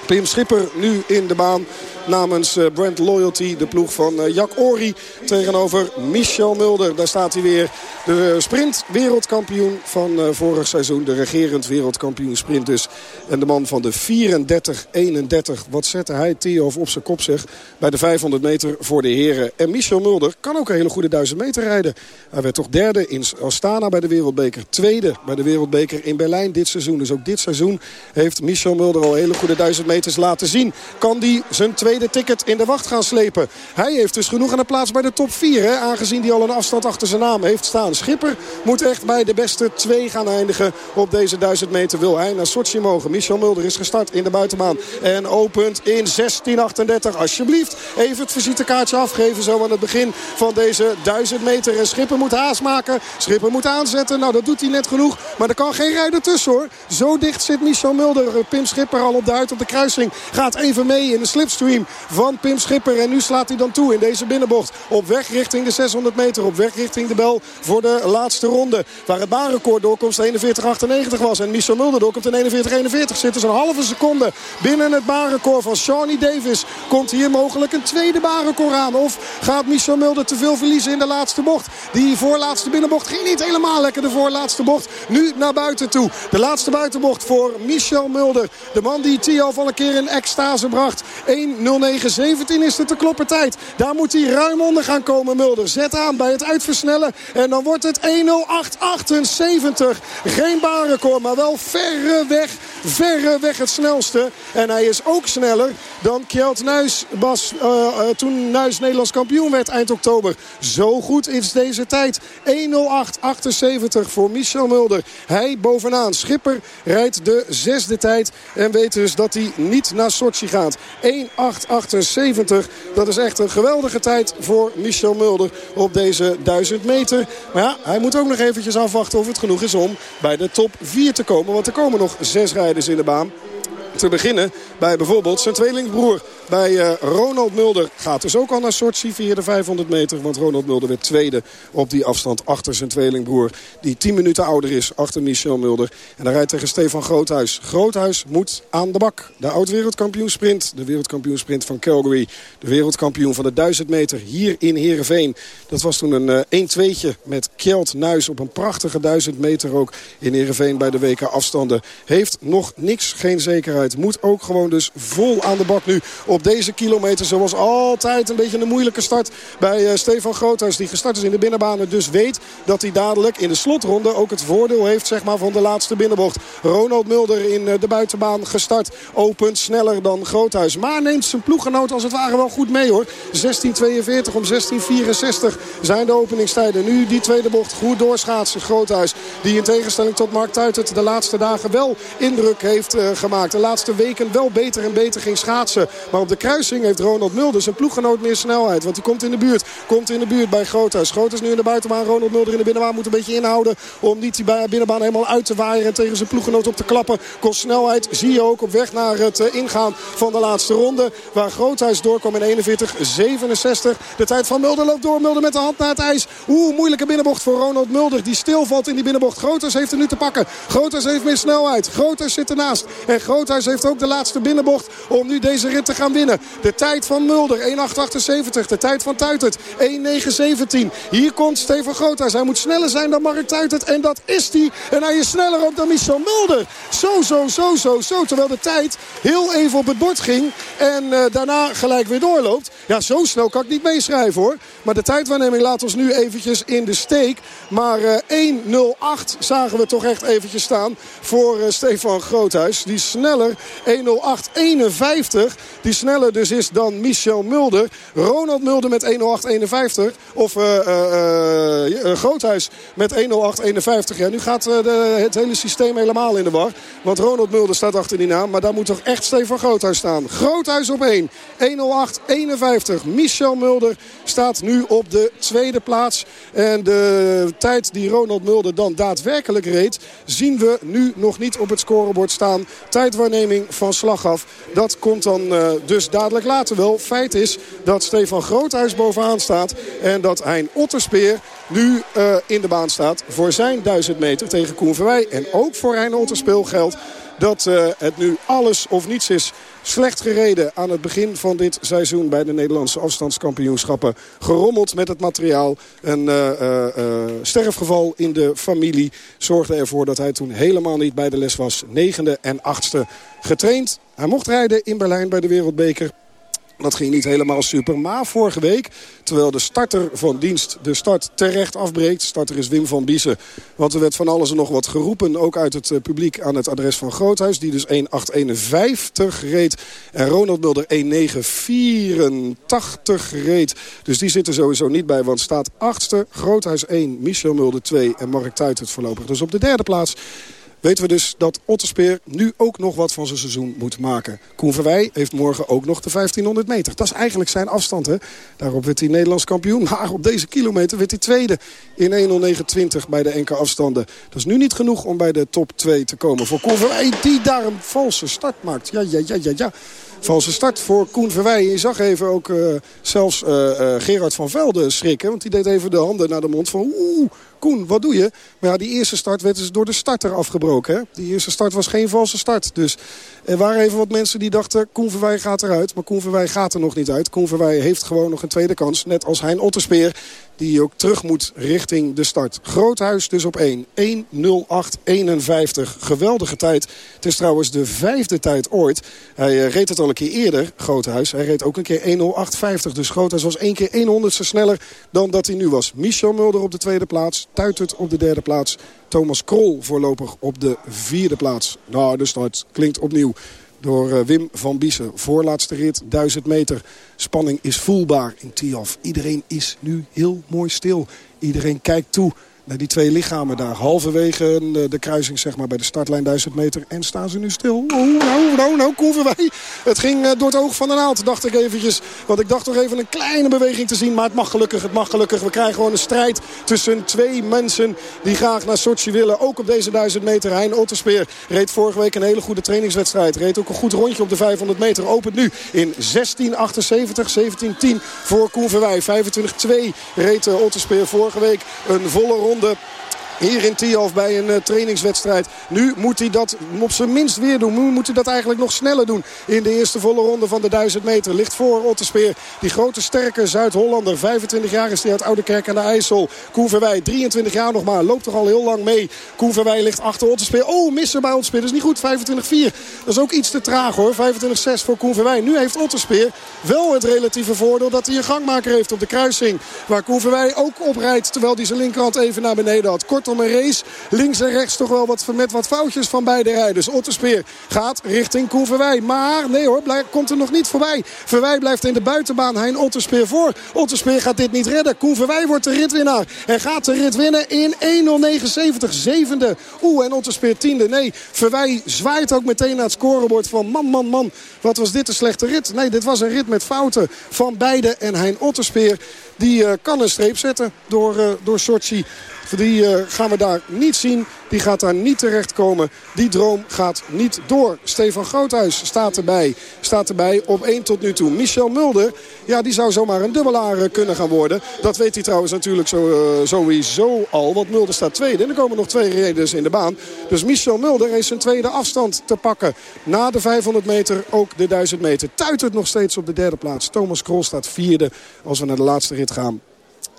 Pim Schipper nu in de baan namens eh, Brent Loyalty. De ploeg van eh, Jack Ori tegenover Michel Mulder. Daar staat hij weer. De sprint wereldkampioen van eh, vorig seizoen. De regerend wereldkampioen sprint dus. En de man van de 34-31. Wat zette hij Theo op zijn kop zeg. Bij de 500 meter voor de heren. En Michel Mulder kan ook een hele goede 1000 meter rijden. Hij werd toch derde in Astana bij de wereldbeker. Tweede bij de wereldbeker in Berlijn dit seizoen. Dus ook dit seizoen heeft Michel Mulder al hele goede 1000 meters laten zien. Kan die zijn tweede de ticket in de wacht gaan slepen. Hij heeft dus genoeg aan de plaats bij de top 4. Hè, aangezien hij al een afstand achter zijn naam heeft staan. Schipper moet echt bij de beste twee gaan eindigen op deze 1000 meter. Wil hij naar Sochi mogen. Michel Mulder is gestart in de buitenbaan. En opent in 16.38. Alsjeblieft even het visitekaartje afgeven zo aan het begin van deze 1000 meter. En Schipper moet haast maken. Schipper moet aanzetten. Nou dat doet hij net genoeg. Maar er kan geen rijder tussen hoor. Zo dicht zit Michel Mulder. Pim Schipper al op de huid op de kruising. Gaat even mee in de slipstream van Pim Schipper. En nu slaat hij dan toe in deze binnenbocht. Op weg richting de 600 meter. Op weg richting de bel voor de laatste ronde. Waar het baanrecord doorkomst 41.98 was. En Michel Mulder doorkomt in 41.41. Zit dus een halve seconde binnen het baanrecord van Shawnee Davis. Komt hier mogelijk een tweede baanrecord aan. Of gaat Michel Mulder te veel verliezen in de laatste bocht. Die voorlaatste binnenbocht ging niet helemaal lekker. De voorlaatste bocht nu naar buiten toe. De laatste buitenbocht voor Michel Mulder. De man die Theo van een keer in extase bracht. 1 0917 is het de kloppertijd. Daar moet hij ruim onder gaan komen, Mulder. Zet aan bij het uitversnellen. En dan wordt het 10878. Geen baanrecord, maar wel verre weg, verre weg het snelste. En hij is ook sneller dan Kjeld Nuis was uh, uh, toen Nuis Nederlands kampioen werd eind oktober. Zo goed is deze tijd. 10878 voor Michel Mulder. Hij bovenaan. Schipper rijdt de zesde tijd. En weet dus dat hij niet naar Sochi gaat. 1 8,78. Dat is echt een geweldige tijd voor Michel Mulder op deze 1000 meter. Maar ja, hij moet ook nog eventjes afwachten of het genoeg is om bij de top 4 te komen. Want er komen nog zes rijders in de baan te beginnen bij bijvoorbeeld zijn tweelingbroer. Bij uh, Ronald Mulder gaat dus ook al naar Sochi via de 500 meter. Want Ronald Mulder werd tweede op die afstand achter zijn tweelingbroer. Die 10 minuten ouder is achter Michel Mulder. En dan rijdt tegen Stefan Groothuis. Groothuis moet aan de bak. De oud-wereldkampioen sprint. De wereldkampioen sprint van Calgary. De wereldkampioen van de 1000 meter hier in Heerenveen. Dat was toen een uh, 1-2'tje met Kjeld Nuis op een prachtige 1000 meter ook in Heerenveen bij de WK afstanden. Heeft nog niks, geen zekerheid. Moet ook gewoon dus vol aan de bak nu op deze kilometer. Zoals altijd een beetje een moeilijke start bij uh, Stefan Groothuis. Die gestart is in de binnenbanen. Dus weet dat hij dadelijk in de slotronde ook het voordeel heeft zeg maar, van de laatste binnenbocht. Ronald Mulder in uh, de buitenbaan gestart. Opent sneller dan Groothuis. Maar neemt zijn ploeggenoot als het ware wel goed mee hoor. 16.42 om 16.64 zijn de openingstijden. Nu die tweede bocht goed doorschaatsen. Groothuis die in tegenstelling tot Mark Tuitert de laatste dagen wel indruk heeft uh, gemaakt. De laatste weken wel beter en beter ging schaatsen. Maar de kruising heeft Ronald Mulder zijn ploeggenoot meer snelheid. Want hij komt in de buurt. Komt in de buurt bij Groothuis. Groothuis nu in de buitenbaan. Ronald Mulder in de binnenbaan moet een beetje inhouden. Om niet die binnenbaan helemaal uit te waaien. En tegen zijn ploeggenoot op te klappen. Kost snelheid. Zie je ook op weg naar het eh, ingaan van de laatste ronde. Waar Groothuis doorkwam in 41-67. De tijd van Mulder loopt door. Mulder met de hand naar het ijs. Oeh, moeilijke binnenbocht voor Ronald Mulder. Die stilvalt in die binnenbocht. Groothuis heeft er nu te pakken. Groothuis heeft meer snelheid. Groothuis zit ernaast. En Groothuis heeft ook de laatste binnenbocht om nu deze rit te gaan De tijd van Mulder 1.878. De tijd van Tuitert 1.917. Hier komt Steven Groothuis. Hij moet sneller zijn dan Mark Tuitert. En dat is hij. En hij is sneller ook dan Michel Mulder. Zo, zo, zo, zo, zo. Terwijl de tijd heel even op het bord ging. En uh, daarna gelijk weer doorloopt. Ja, zo snel kan ik niet meeschrijven hoor. Maar de tijdwaarneming laat ons nu eventjes in de steek. Maar uh, 1.08 zagen we toch echt eventjes staan voor uh, Stefan Groothuis. Die sneller 1.08.51. Die sneller sneller dus is dan Michel Mulder. Ronald Mulder met 1.08.51. Of uh, uh, Groothuis met 1.08.51. Ja, nu gaat de, het hele systeem helemaal in de war. Want Ronald Mulder staat achter die naam. Maar daar moet toch echt Stefan Groothuis staan. Groothuis op 1. 1.08.51. Michel Mulder staat nu op de tweede plaats. En de tijd die Ronald Mulder dan daadwerkelijk reed... zien we nu nog niet op het scorebord staan. Tijdwaarneming van slag af. Dat komt dan uh, dus dadelijk later wel. Feit is dat Stefan Groothuis bovenaan staat. En dat Hein Otterspeer nu uh, in de baan staat voor zijn 1000 meter tegen Koen Verwij. En ook voor Hein Otterspeel geldt dat uh, het nu alles of niets is. Slecht gereden aan het begin van dit seizoen bij de Nederlandse afstandskampioenschappen. Gerommeld met het materiaal. Een uh, uh, sterfgeval in de familie zorgde ervoor dat hij toen helemaal niet bij de les was. Negende en achtste getraind. Hij mocht rijden in Berlijn bij de Wereldbeker. Dat ging niet helemaal super. Maar vorige week, terwijl de starter van dienst de start terecht afbreekt. Starter is Wim van Biesen. Want er werd van alles en nog wat geroepen. Ook uit het publiek aan het adres van Groothuis. Die dus 1.851 reed. En Ronald Mulder 1.984 reed. Dus die zit er sowieso niet bij. Want staat achtste. Groothuis 1, Michel Mulder 2 en Mark Tuit het voorlopig. Dus op de derde plaats weten we dus dat Otterspeer nu ook nog wat van zijn seizoen moet maken. Koen Verwij heeft morgen ook nog de 1500 meter. Dat is eigenlijk zijn afstand. Hè? Daarop werd hij Nederlands kampioen. Maar op deze kilometer werd hij tweede in 1.09.20 bij de enkele afstanden. Dat is nu niet genoeg om bij de top 2 te komen. Voor Koen Verwij die daar een valse start maakt. Ja, ja, ja, ja, ja. Valse start voor Koen Verwij. Je zag even ook uh, zelfs uh, uh, Gerard van Velde schrikken. Want die deed even de handen naar de mond van... Oeh, Koen, wat doe je? Maar ja, die eerste start werd dus door de starter afgebroken. Hè? Die eerste start was geen valse start. Dus er waren even wat mensen die dachten... Koen Verwij gaat eruit. Maar Koen Verwij gaat er nog niet uit. Koen Verwij heeft gewoon nog een tweede kans. Net als Hein Otterspeer. Die ook terug moet richting de start. Groothuis dus op 1. 1.08.51. Geweldige tijd. Het is trouwens de vijfde tijd ooit. Hij uh, reed het al een keer eerder, Groothuis. Hij reed ook een keer 1.08.50. Dus Groothuis was één keer 100ste sneller dan dat hij nu was. Michel Mulder op de tweede plaats. Tuitert op de derde plaats. Thomas Krol voorlopig op de vierde plaats. Nou, de start klinkt opnieuw door uh, Wim van Biesen. Voorlaatste rit, 1000 meter. Spanning is voelbaar in Tiaf. Iedereen is nu heel mooi stil. Iedereen kijkt toe die twee lichamen daar. Halverwege de kruising zeg maar, bij de startlijn 1000 meter. En staan ze nu stil. Oh, nou, nou, nou, koeven wij. Het ging uh, door het oog van de naald, dacht ik eventjes. Want ik dacht toch even een kleine beweging te zien. Maar het mag gelukkig, het mag gelukkig. We krijgen gewoon een strijd tussen twee mensen die graag naar Sochi willen. Ook op deze 1000 meter. Hein Otterspeer reed vorige week een hele goede trainingswedstrijd. Reed ook een goed rondje op de 500 meter. Opent nu in 16.78, 17.10 voor Koen Verwij. 25-2 reed uh, Otterspeer vorige week een volle ronde seconden hier in Tialf bij een uh, trainingswedstrijd. Nu moet hij dat op zijn minst weer doen. Nu moet hij dat eigenlijk nog sneller doen. In de eerste volle ronde van de 1000 meter. Ligt voor Otterspeer. Die grote sterke Zuid-Hollander. 25 jaar is hij uit Oudekerk aan de IJssel. Koen Verwij, 23 jaar nog maar. Loopt toch al heel lang mee. Koen Verwij ligt achter Otterspeer. Oh, missen bij Otterspeer. Dat is niet goed. 25-4. Dat is ook iets te traag hoor. 25-6 voor Koen Verwij. Nu heeft Otterspeer wel het relatieve voordeel dat hij een gangmaker heeft op de kruising. Waar Koen Verwij ook oprijdt. Terwijl hij zijn linkerhand even naar beneden had. Kort om een race. Links en rechts toch wel wat, met wat foutjes van beide rijders. Otterspeer gaat richting Koen Verwij. Maar nee hoor, blijf, komt er nog niet voorbij. Verwij blijft in de buitenbaan. Hein Otterspeer voor. Otterspeer gaat dit niet redden. Koen Verwij wordt de ritwinnaar. En gaat de rit winnen in 1.09.70. Zevende. Oeh, en Otterspeer tiende. Nee, Verwij zwaait ook meteen naar het scorebord van man, man, man. Wat was dit een slechte rit. Nee, dit was een rit met fouten van beide. En Hein Otterspeer die uh, kan een streep zetten door, uh, door Sochi. Die uh, gaan we daar niet zien. Die gaat daar niet terechtkomen. Die droom gaat niet door. Stefan Groothuis staat erbij. Staat erbij op 1 tot nu toe. Michel Mulder, ja, die zou zomaar een dubbelaar kunnen gaan worden. Dat weet hij trouwens natuurlijk zo, uh, sowieso al. Want Mulder staat tweede. En er komen nog twee reders in de baan. Dus Michel Mulder heeft zijn tweede afstand te pakken. Na de 500 meter ook de 1000 meter. Tuitert nog steeds op de derde plaats. Thomas Krol staat vierde als we naar de laatste rit gaan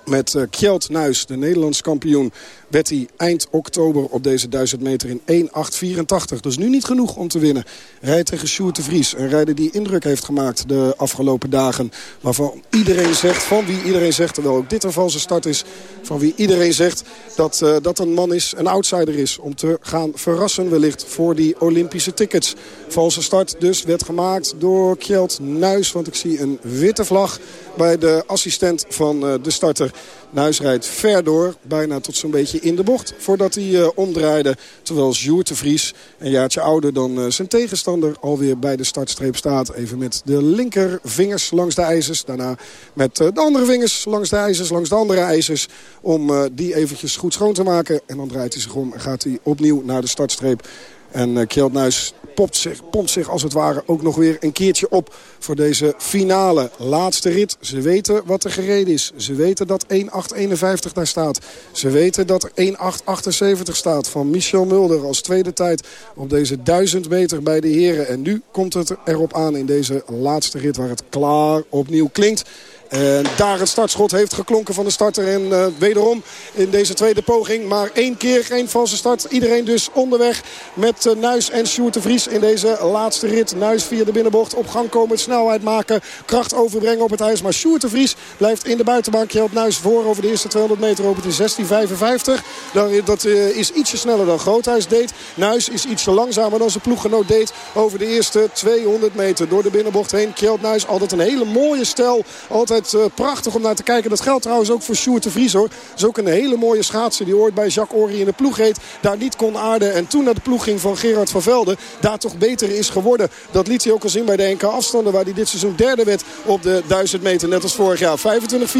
met uh, Kjeld Nuis, de Nederlands kampioen werd hij eind oktober op deze 1000 meter in 1.8.84. Dus nu niet genoeg om te winnen. Rijdt tegen Sjoerd de Vries. Een rijder die indruk heeft gemaakt de afgelopen dagen. Waarvan iedereen zegt, van wie iedereen zegt, terwijl ook dit een valse start is... van wie iedereen zegt dat uh, dat een man is, een outsider is... om te gaan verrassen wellicht voor die Olympische tickets. Valse start dus werd gemaakt door Kjeld Nuis. Want ik zie een witte vlag bij de assistent van uh, de starter. Nuis rijdt ver door, bijna tot zo'n beetje in de bocht... voordat hij uh, omdraaide. Terwijl Sjoerd de Vries, een jaartje ouder dan uh, zijn tegenstander... alweer bij de startstreep staat. Even met de linkervingers langs de ijzers. Daarna met uh, de andere vingers langs de ijzers, langs de andere ijzers... om die eventjes goed schoon te maken. En dan draait hij zich om en gaat hij opnieuw naar de startstreep. En Kjeld Nuis pompt zich, pompt zich als het ware ook nog weer een keertje op voor deze finale. Laatste rit. Ze weten wat er gereden is. Ze weten dat 1.851 daar staat. Ze weten dat er 1.878 staat van Michel Mulder als tweede tijd op deze 1000 meter bij de heren. En nu komt het erop aan in deze laatste rit waar het klaar opnieuw klinkt. En daar het startschot heeft geklonken van de starter. En uh, wederom in deze tweede poging. Maar één keer geen valse start. Iedereen dus onderweg met uh, Nuis en Sjoerd Vries in deze laatste rit. Nuis via de binnenbocht op gang komen. Snelheid maken. Kracht overbrengen op het ijs. Maar Sjoerd Vries blijft in de buitenbank. Helpt Nuis voor over de eerste 200 meter op het 16.55. Dat uh, is ietsje sneller dan Groothuis deed. Nuis is ietsje langzamer dan zijn ploeggenoot deed over de eerste 200 meter. Door de binnenbocht heen. Kjeld Nuis altijd een hele mooie stel. Altijd uh, prachtig om naar te kijken. Dat geldt trouwens ook voor Sjoerd de Vries hoor. Dat is ook een hele mooie schaatser die ooit bij Jacques Ory in de ploeg reed. Daar niet kon aarden. En toen naar de ploeg ging van Gerard van Velde. Daar toch beter is geworden. Dat liet hij ook al zien bij de NK afstanden. Waar hij dit seizoen derde werd op de 1000 meter. Net als vorig jaar. 25-4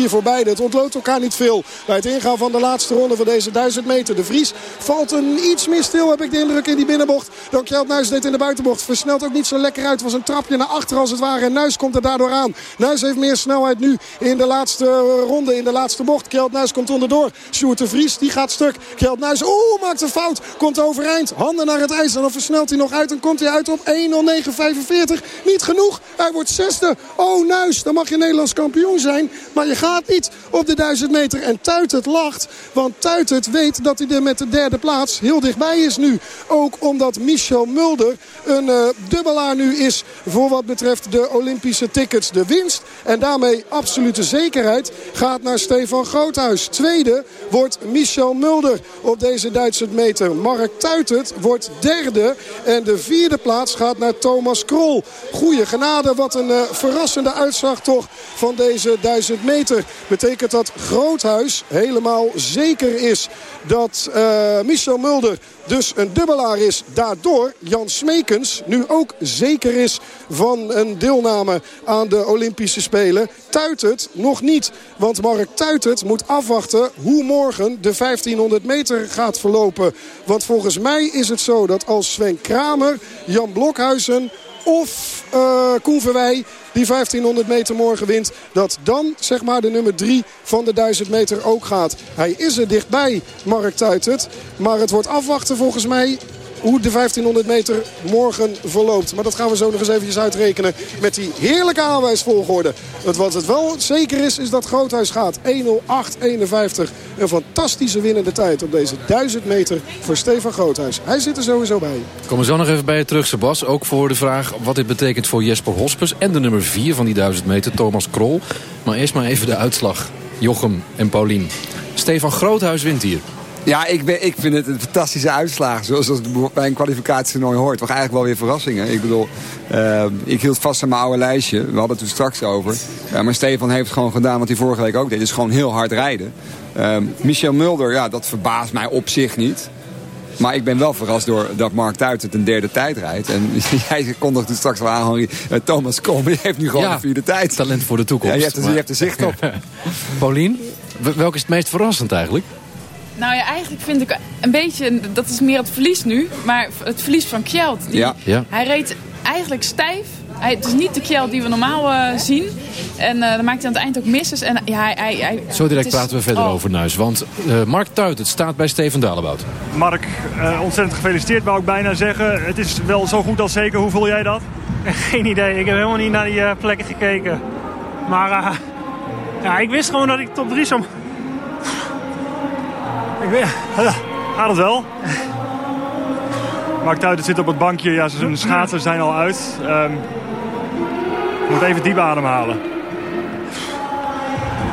voor beide. Het ontloopt elkaar niet veel. Bij het ingaan van de laatste ronde van deze 1000 meter. De Vries valt een iets meer stil heb ik de indruk in die binnenbocht. Dan Kjeld Nuis deed in de buitenbocht. Versnelt ook niet zo lekker uit. was een trapje naar achter als het ware. En Nuis komt er daardoor aan. Nuis heeft meer snelheid nu in de laatste ronde, in de laatste bocht. Kjeld Nuis komt onderdoor. Sjoerd de Vries, die gaat stuk. Kjeld Nuis, oeh, maakt een fout. Komt overeind. Handen naar het ijs. En dan versnelt hij nog uit. En komt hij uit op 1.09.45. Niet genoeg. Hij wordt zesde. Oh, Nuis, dan mag je Nederlands kampioen zijn. Maar je gaat niet op de 1000 meter. En Tuitert lacht. Want Tuitert weet dat hij er met de derde plaats heel dichtbij is nu. Ook omdat Michel Mulder een uh, dubbelaar nu is voor wat betreft de Olympische tickets. De winst en daarmee absolute zekerheid gaat naar Stefan Groothuis. Tweede wordt Michel Mulder op deze Duitse meter. Mark Tuitert wordt derde. En de vierde plaats gaat naar Thomas Krol. Goeie genade, wat een uh, verrassende uitslag toch van deze 1000 meter. Betekent dat Groothuis helemaal zeker is dat uh, Michel Mulder dus een dubbelaar is. Daardoor Jan Smekens nu ook zeker is van een deelname aan de Olympische Spelen. Tuitert nog niet. Want Mark Tuitert moet afwachten hoe morgen de 1500 meter gaat verlopen. Want volgens mij is het zo dat als Sven Kramer, Jan Blokhuizen of uh, Koen Verwij die 1500 meter morgen wint. Dat dan zeg maar de nummer 3 van de 1000 meter ook gaat. Hij is er dichtbij, Mark Tuitert. Maar het wordt afwachten volgens mij hoe de 1500 meter morgen verloopt. Maar dat gaan we zo nog eens eventjes uitrekenen met die heerlijke aanwijsvolgorde. Wat het wel zeker is, is dat Groothuis gaat. 1.08.51. Een fantastische winnende tijd op deze 1000 meter voor Stefan Groothuis. Hij zit er sowieso bij. Komen we zo nog even bij je terug, Sebas. Ook voor de vraag wat dit betekent voor Jesper Hospes. En de nummer 4 van die 1000 meter, Thomas Krol. Maar eerst maar even de uitslag. Jochem en Paulien. Stefan Groothuis wint hier. Ja, ik, ben, ik vind het een fantastische uitslag. Zoals het bij een kwalificatietoernooi hoort. Toch eigenlijk wel weer verrassingen. Ik bedoel, uh, ik hield vast aan mijn oude lijstje. We hadden het toen straks over. Uh, maar Stefan heeft gewoon gedaan wat hij vorige week ook deed. Dus gewoon heel hard rijden. Uh, Michel Mulder, ja, dat verbaast mij op zich niet. Maar ik ben wel verrast door dat Mark Tuit het een derde tijd rijdt. En jij kondigde straks wel aan, Henry. Uh, Thomas Kom, die heeft nu gewoon ja, een vierde tijd. Talent voor de toekomst. Ja, je, hebt er, je hebt er zicht op. Paulien, welke is het meest verrassend eigenlijk? Nou ja, eigenlijk vind ik een beetje, dat is meer het verlies nu, maar het verlies van Kjeld. Die, ja. Ja. Hij reed eigenlijk stijf. Hij, het is niet de Kjeld die we normaal uh, zien. En uh, dan maakt hij aan het eind ook misses. En, ja, hij, hij, hij, Zo direct is, praten we verder oh. over Nuis. Want uh, Mark Tuit, het staat bij Steven Dalebout. Mark, ontzettend gefeliciteerd wou ik bijna zeggen. Het is wel zo goed als zeker. Hoe voel jij dat? Geen idee. Ik heb helemaal niet naar die plekken gekeken. Maar ja, ik wist gewoon dat ik top 3 zou... Ik weet, gaat het wel. Mark Tuiten zit op het bankje. Ja, zijn schaatsen zijn al uit. Um, moet even diep ademhalen.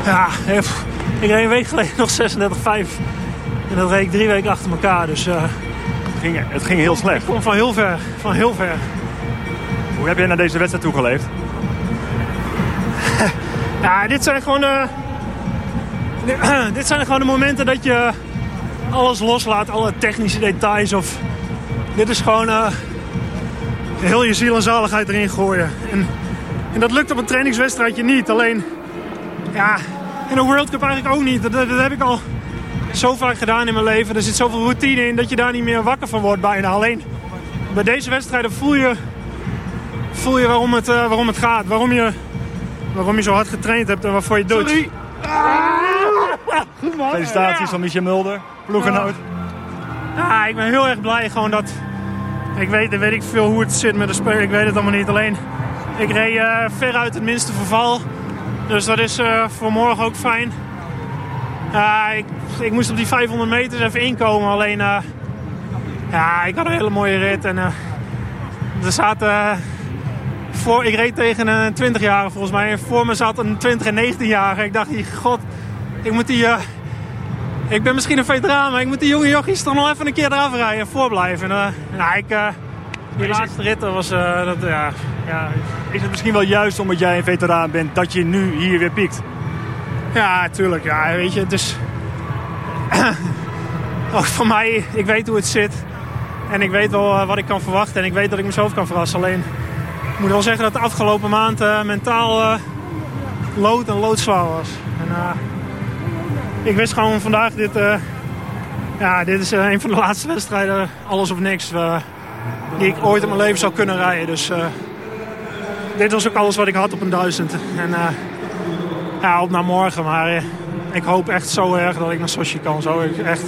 Ja, ik reed een week geleden nog 36,5. En dat reed ik drie weken achter elkaar. Dus, uh, het, ging, het ging heel slecht. Ik kom van heel ver. Van heel ver. Hoe heb jij naar deze wedstrijd toegeleefd? ja, dit zijn gewoon... Uh, dit zijn gewoon de momenten dat je alles loslaat. Alle technische details. Of, dit is gewoon uh, heel je ziel en zaligheid erin gooien. En, en dat lukt op een trainingswedstrijdje niet. Alleen, ja, in een World Cup eigenlijk ook niet. Dat, heb ik al zo vaak gedaan in mijn leven. Er zit zoveel routine in dat je daar niet meer wakker van wordt bijna. Alleen, bij deze wedstrijden voel je, voel je waarom, het, uh, waarom het gaat. Waarom je, waarom je zo hard getraind hebt en waarvoor je doet. Felicitaties van Michel Mulder, ploegenoot. Ja, ik ben heel erg blij gewoon dat... Ik weet, weet ik veel hoe het zit met de speler, ik weet het allemaal niet. Alleen, ik reed uh, veruit het minste verval. Dus dat is uh, voor morgen ook fijn. Uh, ik, ik, moest op die 500 meter even inkomen. Alleen, ja, ik had een hele mooie rit. En er zaten... voor, ik reed tegen een 20-jarige volgens mij. En voor me zat een 20- en 19-jarige. Ik dacht, god, ik moet die... ik ben misschien een veteraan, maar ik moet die jonge jochies toch nog even een keer eraf rijden en voorblijven. En, nou, ik, die laatste rit was... dat, ja, ja, is het misschien wel juist omdat jij een veteraan bent dat je nu hier weer piekt? Ja, tuurlijk. Ja, weet je, dus... Ook voor mij, ik weet hoe het zit. En ik weet wel wat ik kan verwachten. En ik weet dat ik mezelf kan verrassen. Alleen, ik moet wel zeggen dat de afgelopen maand uh, mentaal uh, lood en loodzwaar was. En, uh, ik wist gewoon vandaag, dit, ja, dit is een van de laatste wedstrijden, alles of niks, die ik ooit in mijn leven zou kunnen rijden. Dus dit was ook alles wat ik had op een duizend. En ja, op naar morgen. Maar ik hoop echt zo erg dat ik naar Sochi kan. Zo, echt.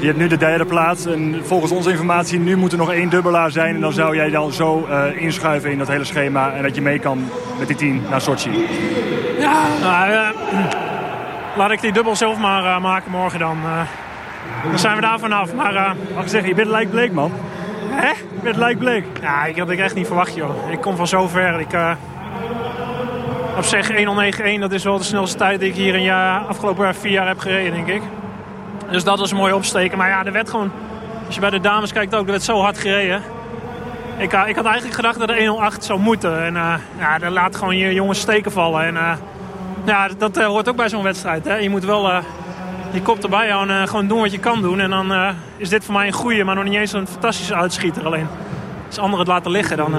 Je hebt nu de derde plaats. En volgens onze informatie, nu moet er nog één dubbelaar zijn. En dan zou jij dan zo uh, inschuiven in dat hele schema. En dat je mee kan met die tien naar Sochi. Ja, nou, laat ik die dubbel zelf maar maken morgen dan. dan zijn we daar vanaf. Maar, Mag ik zeggen, je bent lijkt bleek man. Hè? Met lijkt bleek. Ja, ik had ik echt niet verwacht, joh. Ik kom van zo ver. Ik, op zich 1.09.1, dat is wel de snelste tijd die ik hier in jaar, afgelopen vier jaar heb gereden, denk ik. Dus dat was een mooi opsteken. Maar ja, er werd gewoon, als je bij de dames kijkt ook, er werd zo hard gereden. Ik, uh, ik had eigenlijk gedacht dat er 1.08 zou moeten. En uh, ja, dan laat gewoon je jongens steken vallen. En ja, dat hoort ook bij zo'n wedstrijd. Hè. Je moet wel je kop erbij houden en gewoon doen wat je kan doen. En dan is dit voor mij een goede, maar nog niet eens een fantastische uitschieter. Alleen als anderen het laten liggen, dan...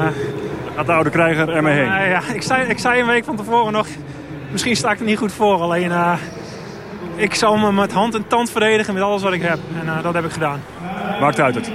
Gaat de oude krijger ermee heen. Ja, ik zei, ik zei een week van tevoren nog, misschien sta ik er niet goed voor. Alleen ik zal me met hand en tand verdedigen met alles wat ik heb. En dat heb ik gedaan. Mark Tuitert.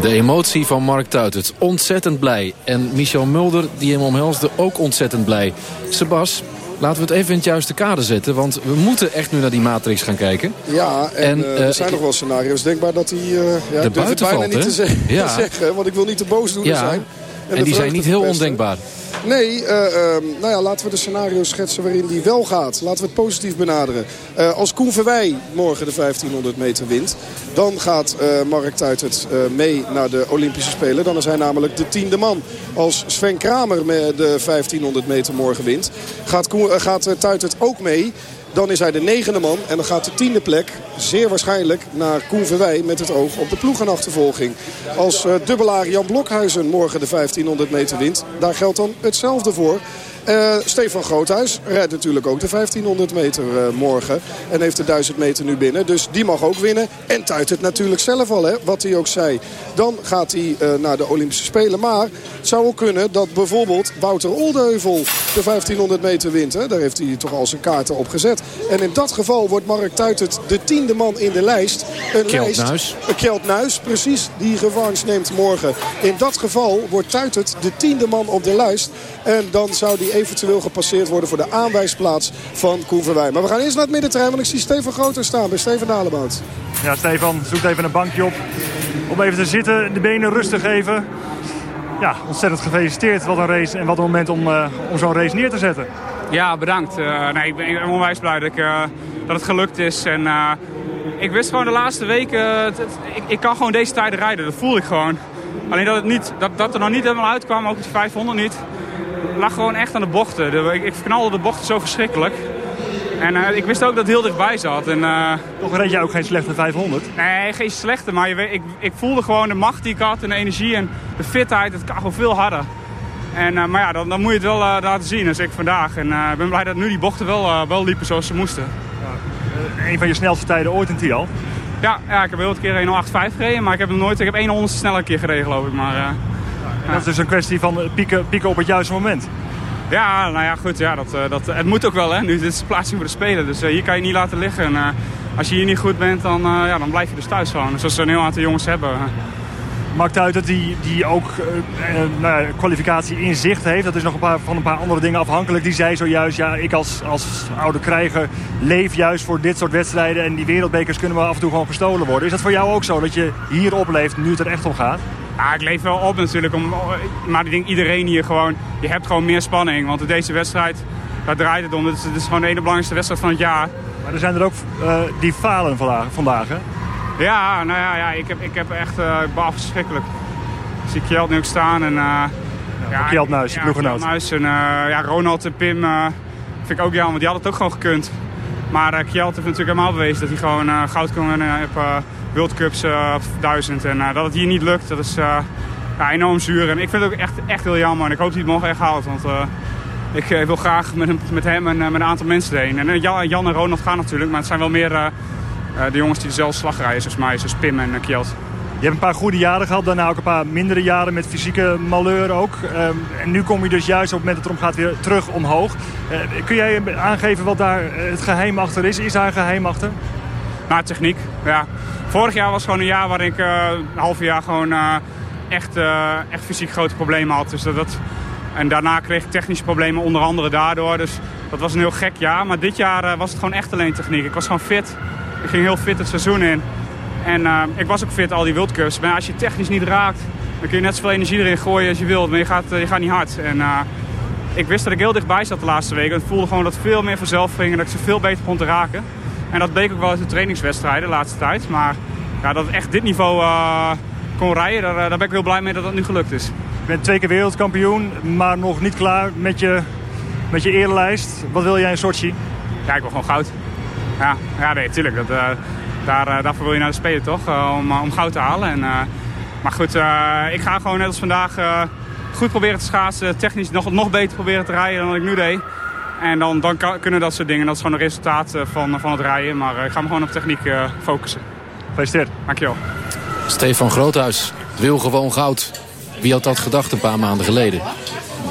De emotie van Mark Tuitert. Ontzettend blij. En Michel Mulder, die hem omhelsde, ook ontzettend blij. Sebas, Laten we het even in het juiste kader zetten. Want we moeten echt nu naar die matrix gaan kijken. Ja, en, en uh, er zijn nog wel scenario's denkbaar dat hij... Uh, ja, de buiten bijna niet te, zeggen, ja. te, zeggen, Want ik wil niet te boos doen ja. zijn. En, en die zijn niet heel ondenkbaar. Nee, uh, uh, nou ja, laten we de scenario schetsen waarin die wel gaat. Laten we het positief benaderen. Uh, als Koen Verwij morgen de 1500 meter wint... dan gaat Mark Tuitert mee naar de Olympische Spelen. Dan is hij namelijk de tiende man. Als Sven Kramer de 1500 meter morgen wint... gaat, Koen, gaat Tuitert ook mee... Dan is hij de negende man en dan gaat de tiende plek zeer waarschijnlijk naar Koen Verwij met het oog op de ploegenachtervolging. Als uh, dubbelaar Jan Blokhuizen morgen de 1500 meter wint, daar geldt dan hetzelfde voor. Uh, Stefan Groothuis rijdt natuurlijk ook de 1500 meter uh, morgen. En heeft de 1000 meter nu binnen. Dus die mag ook winnen. En tuit het natuurlijk zelf al, hè, wat hij ook zei. Dan gaat hij uh, naar de Olympische Spelen. Maar het zou ook kunnen dat bijvoorbeeld Wouter Oldeheuvel de 1500 meter wint. Hè. Daar heeft hij toch al zijn kaarten op gezet. En in dat geval wordt Mark Tuitert de tiende man in de lijst. Een Kjeld lijst. Kjeld Nuis, precies, die revanche neemt morgen. In dat geval wordt Tuitert de tiende man op de lijst. En dan zou die eventueel gepasseerd worden voor de aanwijsplaats van Koen Verwij. Maar we gaan eerst naar het middenterrein, want ik zie Steven Groter staan bij Steven Dalebout. Ja, Stefan zoekt even een bankje op om even te zitten, de benen rustig geven. Ja, ontzettend gefeliciteerd. Wat een race en wat een moment om, uh, om zo'n race neer te zetten. Ja, bedankt. Uh, nee, ik ben onwijs blij dat, ik, uh, dat het gelukt is. En ik wist gewoon de laatste weken, ik, ik, kan gewoon deze tijden rijden. Dat voel ik gewoon. Alleen dat, het niet, dat, dat er nog niet helemaal uitkwam, ook die 500 niet. Lag gewoon echt aan de bochten. ik, ik knalde de bochten zo verschrikkelijk. En uh, ik wist ook dat het heel dichtbij zat. En, uh, Toch reed jij ook geen slechte 500? Nee, geen slechte. Maar je weet, ik, ik voelde gewoon de macht die ik had en de energie en de fitheid. Het kan gewoon veel harder. En, uh, maar ja, dan, dan, moet je het wel laten zien, als ik vandaag. En ik ben blij dat nu die bochten wel, wel liepen zoals ze moesten. Ja, een van je snelste tijden ooit in Tial? Ja, ja, ik heb heel wat keer 1.08.5 gereden, maar ik heb nog nooit, ik heb 1 honderdste sneller een keer gereden geloof ik. Maar, dat is dus een kwestie van pieken, pieken op het juiste moment. Ja, nou ja, goed. Ja, dat, dat, het moet ook wel, hè. Nu, dit is de plaatsing voor de Spelen. Dus hier kan je niet laten liggen. En, als je hier niet goed bent, dan, ja, dan blijf je dus thuis gewoon. Zoals een heel aantal jongens hebben. Maakt uit dat hij die ook uh, nou, kwalificatie in zicht heeft. Dat is nog een paar, van een paar andere dingen afhankelijk. Die zei zojuist, ja, ik als, als oude krijger leef juist voor dit soort wedstrijden. En die wereldbekers kunnen wel af en toe gewoon gestolen worden. Is dat voor jou ook zo, dat je hier opleeft nu het er echt om gaat? Ja, ik leef wel op natuurlijk. Om, maar ik denk iedereen hier gewoon... Je hebt gewoon meer spanning. Want deze wedstrijd, daar draait het om. Het is, het is gewoon de ene belangrijkste wedstrijd van het jaar. Maar er zijn er ook uh, die falen vandaag, vandaag hè? Ja, nou ja, ja ik, heb, ik heb echt... Uh, ik ben verschrikkelijk. Ik zie Kjeld nu ook staan. En, uh, ja, ja, Kjeld Nuis, je ploeggenoot. Nuis en ja, Ronald en Pim vind ik ook jammer. Die hadden het ook gewoon gekund. Maar uh, Kjeld heeft natuurlijk helemaal bewezen dat hij gewoon goud kan winnen op World Cups uh, 1000. En uh, dat het hier niet lukt, dat is uh, ja, enorm zuur. En ik vind het ook echt, echt heel jammer. En ik hoop dat hij het morgen echt haalt. Want ik wil graag met hem, met hem en met een aantal mensen heen. En Jan, en Ronald gaan natuurlijk. Maar het zijn wel meer de jongens die dezelfde slag rijden zoals mij. Zoals Pim en Kjeld. Je hebt een paar goede jaren gehad, daarna ook een paar mindere jaren met fysieke malheur ook. Um, en nu kom je dus juist op het moment dat het erom gaat weer terug omhoog. Kun jij aangeven wat daar het geheim achter is? Is daar een geheim achter? Nou, techniek, ja. Vorig jaar was gewoon een jaar waarin ik uh, een half jaar gewoon uh, echt, uh, echt fysiek grote problemen had. Dus dat, en daarna kreeg ik technische problemen, onder andere daardoor. Dus dat was een heel gek jaar. Maar dit jaar was het gewoon echt alleen techniek. Ik was gewoon fit. Ik ging heel fit het seizoen in. En ik was ook fit al die World Cups. Maar als je technisch niet raakt, dan kun je net zoveel energie erin gooien als je wilt. Maar je gaat, je gaat niet hard. En ik wist dat ik heel dichtbij zat de laatste weken. Ik voelde gewoon dat veel meer vanzelf ging en dat ik ze veel beter kon te raken. En dat bleek ook wel uit de trainingswedstrijden de laatste tijd. Maar ja, dat het echt dit niveau uh, kon rijden, daar, daar ben ik heel blij mee dat dat nu gelukt is. Je bent twee keer wereldkampioen, maar nog niet klaar met je, met je eerlijst. Wat wil jij in Sochi? Ja, ik wil gewoon goud. Ja, ja nee, tuurlijk. Dat, uh, daar, uh, daarvoor wil je naar de Spelen toch? om, om goud te halen. En, maar goed, ik ga gewoon net als vandaag goed proberen te schaatsen. Technisch nog, nog beter proberen te rijden dan ik nu deed. En dan, dan kan, kunnen dat soort dingen. Dat is gewoon een resultaat van, van het rijden. Maar ik ga me gewoon op techniek focussen. Gefeliciteerd. Dankjewel. Stefan Groothuis wil gewoon goud. Wie had dat gedacht een paar maanden geleden?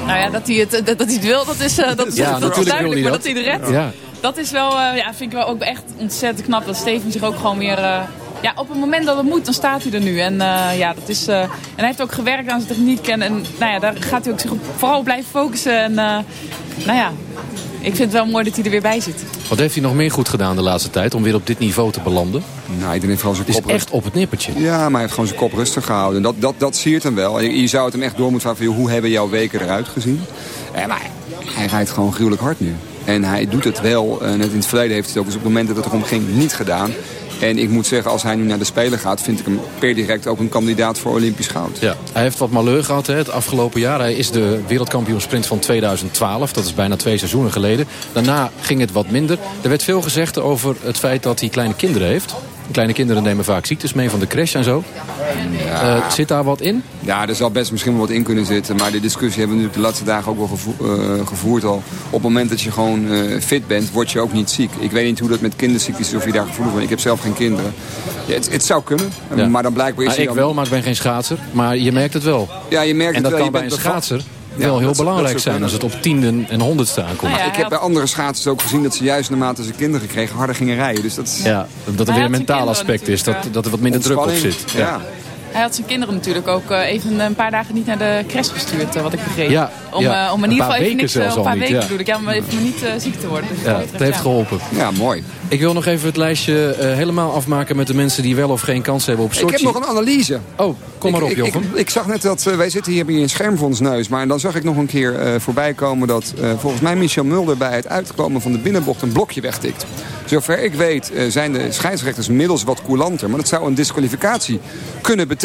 Nou ja, dat hij het, dat, dat hij het wil, dat is, uh, dat, ja, dat is duidelijk. Maar dat hij het redt, ja. dat is wel, uh, ja, vind ik wel ook echt ontzettend knap. Dat Steven zich ook gewoon weer... Uh, ja, op het moment dat het moet, dan staat hij er nu. En, ja, dat is, en hij heeft ook gewerkt aan zijn techniek. En, en nou ja, daar gaat hij ook zich op, vooral blijven focussen. En nou ja, ik vind het wel mooi dat hij er weer bij zit. Wat heeft hij nog meer goed gedaan de laatste tijd om weer op dit niveau te belanden? Nou, ik denk vooral zijn Het kop is echt op het nippertje. Ja, maar hij heeft gewoon zijn kop rustig gehouden. Dat, dat, dat siert hem wel. Je, je zou het hem echt door moeten vragen van, hoe hebben jouw weken eruit gezien? Eh, maar hij rijdt gewoon gruwelijk hard nu. En hij doet het wel. Net in het verleden heeft hij het ook dus op het moment dat het erom ging niet gedaan. En ik moet zeggen, als hij nu naar de Spelen gaat... vind ik hem per direct ook een kandidaat voor Olympisch goud. Ja, hij heeft wat malheur gehad hè, het afgelopen jaar. Hij is de wereldkampioen sprint van 2012. Dat is bijna twee seizoenen geleden. Daarna ging het wat minder. Er werd veel gezegd over het feit dat hij kleine kinderen heeft. Kleine kinderen nemen vaak ziektes mee van de crash en zo. Ja. Uh, zit daar wat in? Ja, er zal best misschien wel wat in kunnen zitten. Maar de discussie hebben we natuurlijk de laatste dagen ook wel gevo uh, gevoerd al. Op het moment dat je gewoon uh, fit bent, word je ook niet ziek. Ik weet niet hoe dat met kinderziektes is of je daar gevoelig bent. Ik heb zelf geen kinderen. Ja, het, het, zou kunnen. Ja. Maar dan blijkbaar is nou, Ik wel, maar ik ben geen schaatser. Maar je merkt het wel. Ja, je merkt en dat het wel. kan bij een schaatser wel heel belangrijk zijn als het op tienden en honderdste aankomt. Nou ja, ik heb bij andere schaatsers ook gezien dat ze juist naarmate ze kinderen kregen harder gingen rijden. Dus dat is... Ja, dat er weer een mentaal aspect is. Dat, dat er wat minder druk op zit. Ja. Hij had zijn kinderen natuurlijk ook uh, even een paar dagen niet naar de crash gestuurd, uh, wat ik begreep. Ja, om, ja. uh, om in ieder geval even niks, een paar niet, weken ja. bedoel ik. Ja, maar even niet ziek te worden. Dus ja, het heeft geholpen. Ja, mooi. Ik wil nog even het lijstje uh, helemaal afmaken met de mensen die wel of geen kans hebben op Sochi. Ik heb nog een analyse. Oh, kom maar op, Jochen. Ik, ik, zag net dat, uh, wij zitten hier bij een scherm voor ons neus. Maar dan zag ik nog een keer uh, voorbij komen dat volgens mij Michel Mulder bij het uitkomen van de binnenbocht een blokje wegtikt. Zover ik weet zijn de scheidsrechters middels wat coulanter. Maar dat zou een disqualificatie kunnen betekenen.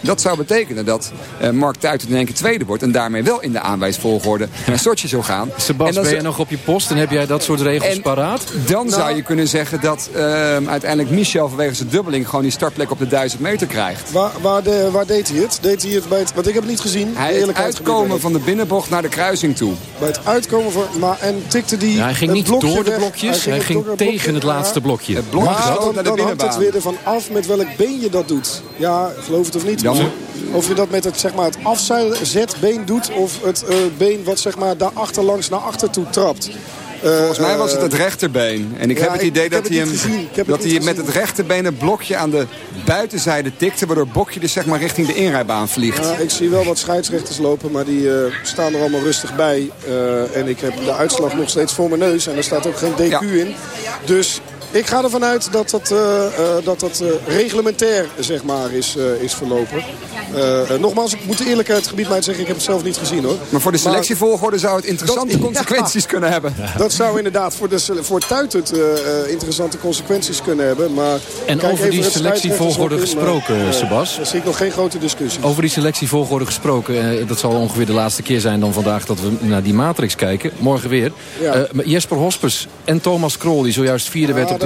Dat zou betekenen dat Mark Tuit in één keer tweede wordt. En daarmee wel in de aanwijsvolgorde naar Sochi zou gaan. Sebas, ben je nog op je post en heb jij dat soort regels en paraat? Dan zou je kunnen zeggen dat uh, uiteindelijk Michel vanwege zijn dubbeling... gewoon die startplek op de 1000 meter krijgt. Waar, waar, de, waar deed hij het? Deed hij het bij het... Want ik heb het niet gezien. Hij het uitkomen van de binnenbocht naar de kruising toe. Bij het uitkomen van... Maar, en tikte die ja, Hij ging niet door de blokjes, hij ging, hij ging tegen het laatste blokje. Het blokje maar dan, dan, dan hangt het weer ervan af met welk been je dat doet. Ja, geloof het of niet. Jammer. Of je dat met het, zeg maar, het afzetbeen doet of het uh, been wat zeg maar, daarachter langs naar achter toe trapt. Uh, Volgens mij was het het rechterbeen. En ik ja, heb het idee dat, hij, hem, dat hij met het rechterbeen een blokje aan de buitenzijde tikte... waardoor Bokje dus zeg maar richting de inrijbaan vliegt. Ja, ik zie wel wat scheidsrechters lopen, maar die uh, staan er allemaal rustig bij. Uh, en ik heb de uitslag nog steeds voor mijn neus. En er staat ook geen DQ ja. in. Dus ik ga ervan uit dat dat, uh, uh, dat, dat uh, reglementair zeg maar, is, is verlopen. nogmaals, ik moet de eerlijkheid gebied mij zeggen, ik heb het zelf niet gezien hoor. Maar voor de selectievolgorde zou het interessante dat, consequenties ja, kunnen hebben. Dat zou inderdaad voor, de, voor Tuit het interessante consequenties kunnen hebben. Maar en kijk over die selectievolgorde gesproken, in, Sebas? Daar zie ik nog geen grote discussie. Over die selectievolgorde gesproken, dat zal ongeveer de laatste keer zijn dan vandaag dat we naar die matrix kijken. Morgen weer. Ja. Jesper Hospes en Thomas Krol, die zojuist vierde werd op de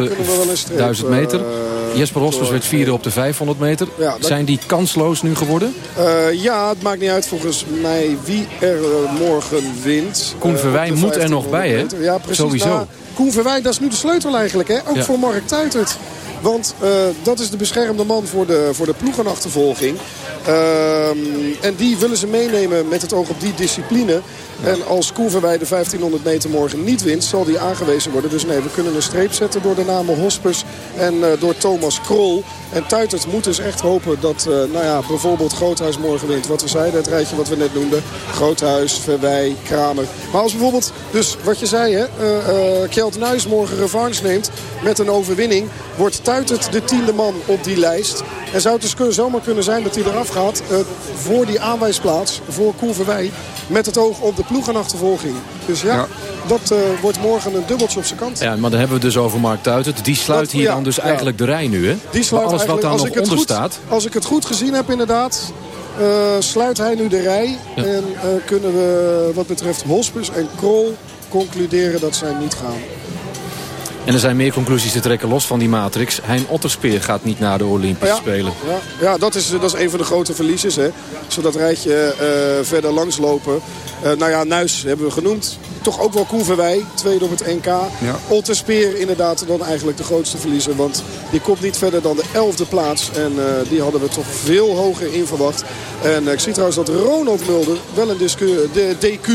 1000 meter. Uh, Jesper Hospers werd vierde op de 500 meter. Ja, dat... Zijn die kansloos nu geworden? Uh, ja, het maakt niet uit volgens mij wie er morgen wint. Koen Verwij moet er nog bij, hè? Ja, precies. Sowieso. Nou, Koen Verwij, dat is nu de sleutel eigenlijk, hè? Ook ja. voor Mark Tuitert. Want uh, dat is de beschermde man voor de, voor de ploegenachtervolging. Uh, en die willen ze meenemen met het oog op die discipline. En als Koeverwij de 1500 meter morgen niet wint, zal die aangewezen worden. Dus nee, we kunnen een streep zetten door de namen Hospers en uh, door Thomas Krol. En Tuitert moet dus echt hopen dat uh, nou ja, bijvoorbeeld Groothuis morgen wint. Wat we zeiden, het rijtje wat we net noemden. Groothuis, Verwij, Kramer. Maar als bijvoorbeeld, dus wat je zei, hè, uh, Kjeld Nuis morgen revanche neemt met een overwinning... wordt Tuitert de tiende man op die lijst. En zou het dus zomaar kunnen zijn dat hij eraf gaat voor die aanwijsplaats, voor Koeverwij... met het oog op de ploegenachtervolging. Dus ja, ja. dat uh, wordt morgen een dubbeltje op zijn kant. Ja, maar dan hebben we dus over Mark Tuitert. Die sluit dat, hier ja, dan dus ja. eigenlijk de rij nu, hè? Die sluit alles wat daar nog onder goed, staat. Als ik het goed gezien heb inderdaad... Uh, sluit hij nu de rij. En kunnen we wat betreft Hospus en Krol concluderen dat zij niet gaan. En er zijn meer conclusies te trekken los van die matrix. Hein Otterspeer gaat niet naar de Olympische ja, Spelen. Ja, ja dat, is, dat is een van de grote verliezers. Hè. Zodat rijtje uh, verder langslopen. Uh, nou ja, Nuis hebben we genoemd. Toch ook wel Koen Verwij, tweede op het NK. Ja. Otterspeer inderdaad dan eigenlijk de grootste verliezer. Want die komt niet verder dan de elfde plaats. En uh, die hadden we toch veel hoger in verwacht. En ik zie trouwens dat Ronald Mulder wel een de DQ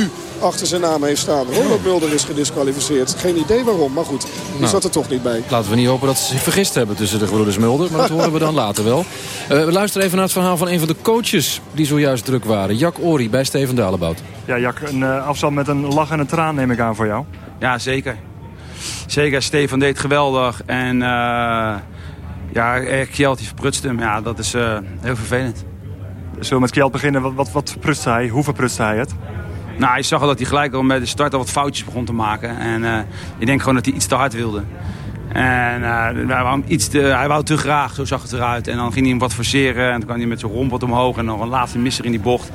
achter zijn naam heeft staan. Ronald Mulder is gedisqualificeerd. Geen idee waarom, maar goed. Die nou, zat er toch niet bij. Laten we niet hopen dat ze zich vergist hebben tussen de gebroeders Mulder. Maar dat horen we dan later wel. Uh, we luisteren even naar het verhaal van een van de coaches die zojuist druk waren. Jack Ori bij Steven Dalebout. Ja, Jack, een uh, afstand met een lach en een traan neem ik aan voor jou. Ja, zeker. Zeker, Steven deed geweldig. En uh, ja, Kjeld die verprutst hem. Ja, dat is heel vervelend. Zullen we met Kjeld beginnen? Wat, wat, wat verprutste hij? Hoe verprutste hij het? Nou, je zag al dat hij gelijk al bij de start al wat foutjes begon te maken. En uh, ik denk gewoon dat hij iets te hard wilde. En uh, hij, wou iets te, hij wou te graag, zo zag het eruit. En dan ging hij hem wat forceren en dan kwam hij met zijn romp wat omhoog. En nog een laatste misser in die bocht.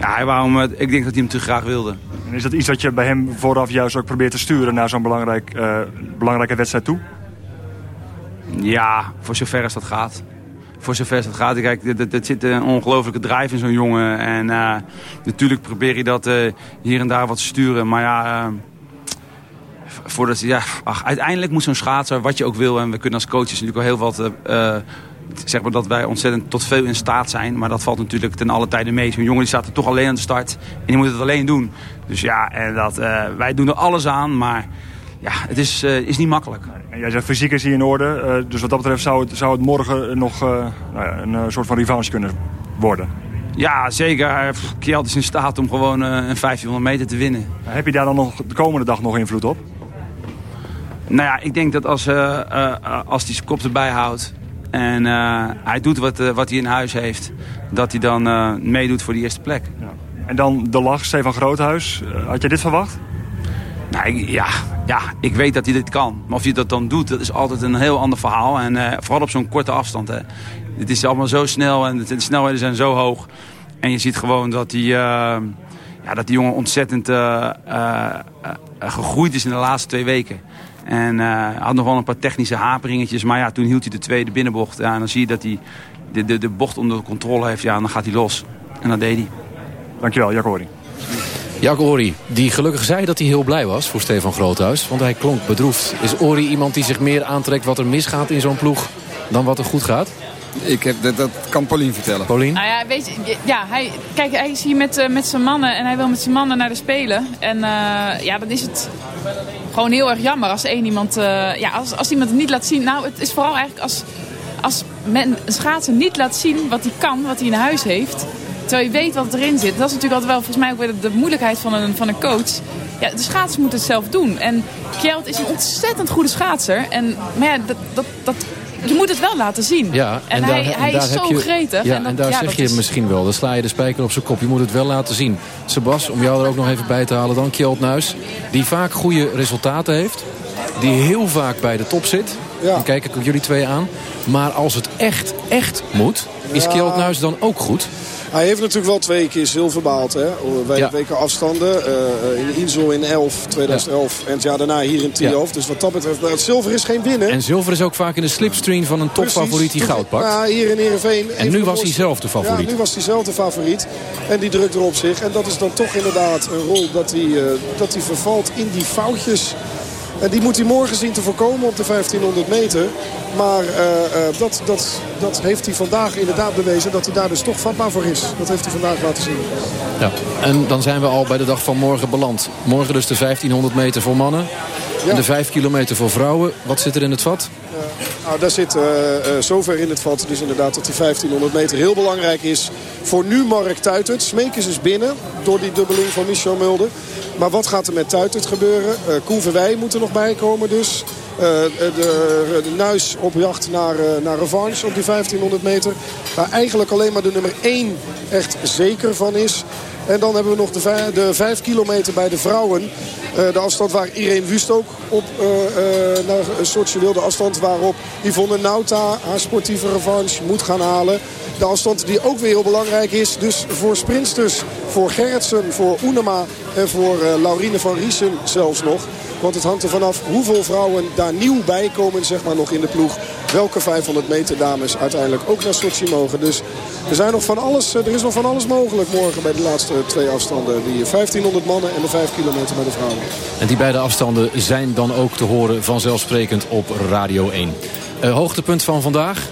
Ja, hij wou hem, ik denk dat hij hem te graag wilde. En is dat iets wat je bij hem vooraf juist ook probeert te sturen naar zo'n belangrijk, uh, belangrijke wedstrijd toe? Ja, voor zover als dat gaat voor zover het gaat. Kijk, er zit een ongelofelijke drijf in zo'n jongen. En uh, natuurlijk probeer je dat uh, hier en daar wat te sturen. Maar ja, uh, voordat, ja ach, uiteindelijk moet zo'n schaatser, wat je ook wil... en we kunnen als coaches natuurlijk wel heel wat... zeg maar dat wij ontzettend tot veel in staat zijn. Maar dat valt natuurlijk ten alle tijde mee. Zo'n jongen die staat er toch alleen aan de start. En die moet het alleen doen. Dus ja, en dat, wij doen er alles aan. Maar ja, het is, uh, is niet makkelijk. En jij zegt fysiek is hier in orde. Uh, dus wat dat betreft zou het, zou het morgen nog uh, nou ja, een soort van revanche kunnen worden. Ja, zeker. Kjeld is in staat om gewoon een 1500 meter te winnen. Heb je daar dan nog de komende dag nog invloed op? Nou ja, ik denk dat als, als hij zijn kop erbij houdt... en hij doet wat, wat hij in huis heeft... dat hij dan meedoet voor die eerste plek. Ja. En dan de lach, Stefan Groothuis. had je dit verwacht? Nou, ja, ja, ik weet dat hij dit kan. Maar of hij dat dan doet, dat is altijd een heel ander verhaal. En vooral op zo'n korte afstand. Hè. Het is allemaal zo snel en de snelheden zijn zo hoog. En je ziet gewoon dat die, ja, dat die jongen ontzettend gegroeid is in de laatste twee weken. En uh, had nog wel een paar technische haperingetjes. Maar ja, toen hield hij de tweede binnenbocht. En dan zie je dat hij de, de, de bocht onder controle heeft. Ja, en dan gaat hij los. En dat deed hij. Dankjewel, Horry. Jacco Ori, die gelukkig zei dat hij heel blij was voor Stefan Groothuis. Want hij klonk bedroefd. Is Ori iemand die zich meer aantrekt wat er misgaat in zo'n ploeg... dan wat er goed gaat? Ik heb, dat, dat kan Paulien vertellen. Paulien? Nou ja, weet je, ja, hij, kijk, hij is hier met, uh, met zijn mannen en hij wil met zijn mannen naar de Spelen. En uh, ja, dan is het gewoon heel erg jammer als één iemand, uh, ja, als, als iemand het niet laat zien. Nou, het is vooral eigenlijk als, als men een schaatser niet laat zien wat hij kan, wat hij in huis heeft. Terwijl je weet wat erin zit. Dat is natuurlijk altijd wel volgens mij ook weer de, de moeilijkheid van een, van een coach. Ja, de schaatsers moeten het zelf doen. En Kjeld is een ontzettend goede schaatser. En, maar ja, dat, dat, dat je moet het wel laten zien. Ja, en, en hij, hij is zo je, gretig. Ja, en, en daar zeg je is... misschien wel. Dan sla je de spijker op zijn kop. Je moet het wel laten zien. Sebas, om jou er ook nog even bij te halen. Dan Kjeld Nuis. Die vaak goede resultaten heeft. Die heel vaak bij de top zit. Ja. Dan kijk ik ook jullie twee aan. Maar als het echt, echt moet, is ja. Kjeld Nuis dan ook goed? Hij heeft natuurlijk wel twee keer zilver behaald. Hè? Bij ja. de weken afstanden. Uh, in Insel in 11, 2011. Ja. En het jaar daarna hier in Tiof. Ja. Dus wat dat betreft, het zilver is geen winnen. En zilver is ook vaak in de slipstream van een topfavoriet die goud pakt. Ja, hier in Heerenveen. En nu was hij zelf de favoriet. Ja, nu was hij zelf de favoriet. En die drukt er op zich. En dat is dan toch inderdaad een rol dat hij, uh, dat hij vervalt in die foutjes en die moet hij morgen zien te voorkomen op de 1500 meter. Maar uh, uh, dat, dat, dat heeft hij vandaag inderdaad bewezen dat hij daar dus toch vatbaar voor is. Dat heeft hij vandaag laten zien. Ja, en dan zijn we al bij de dag van morgen beland. Morgen dus de 1500 meter voor mannen. Ja. En de 5 kilometer voor vrouwen. Wat zit er in het vat? Nou, daar zit uh, uh, zover in het vat. Dus inderdaad dat die 1500 meter heel belangrijk is. Voor nu Mark Tuitert. Smeekens is binnen door die dubbeling van Michel Mulder. Maar wat gaat er met Tuitert gebeuren? Uh, Koen Verwij moet er nog bij komen dus. Uh, de, de Nuis op jacht naar, uh, naar revanche op die 1500 meter. Waar eigenlijk alleen maar de nummer 1 echt zeker van is. En dan hebben we nog de, de 5 kilometer bij de vrouwen. Uh, de afstand waar Irene Wust ook op uh, naar een soortje wilde afstand waarop Yvonne Nauta haar sportieve revanche moet gaan halen. De afstand die ook weer heel belangrijk is. Dus voor sprinsters, voor Gerritsen, voor Oenema en voor Laurine van Riesen zelfs nog. Want het hangt er vanaf hoeveel vrouwen daar nieuw bij komen zeg maar, nog in de ploeg. Welke 500 meter dames uiteindelijk ook naar Sochi mogen. Dus er, zijn nog van alles, er is nog van alles mogelijk morgen bij de laatste twee afstanden. Die 1500 mannen en de 5 kilometer bij de vrouwen. En die beide afstanden zijn dan ook te horen vanzelfsprekend op Radio 1. Uh, hoogtepunt van vandaag?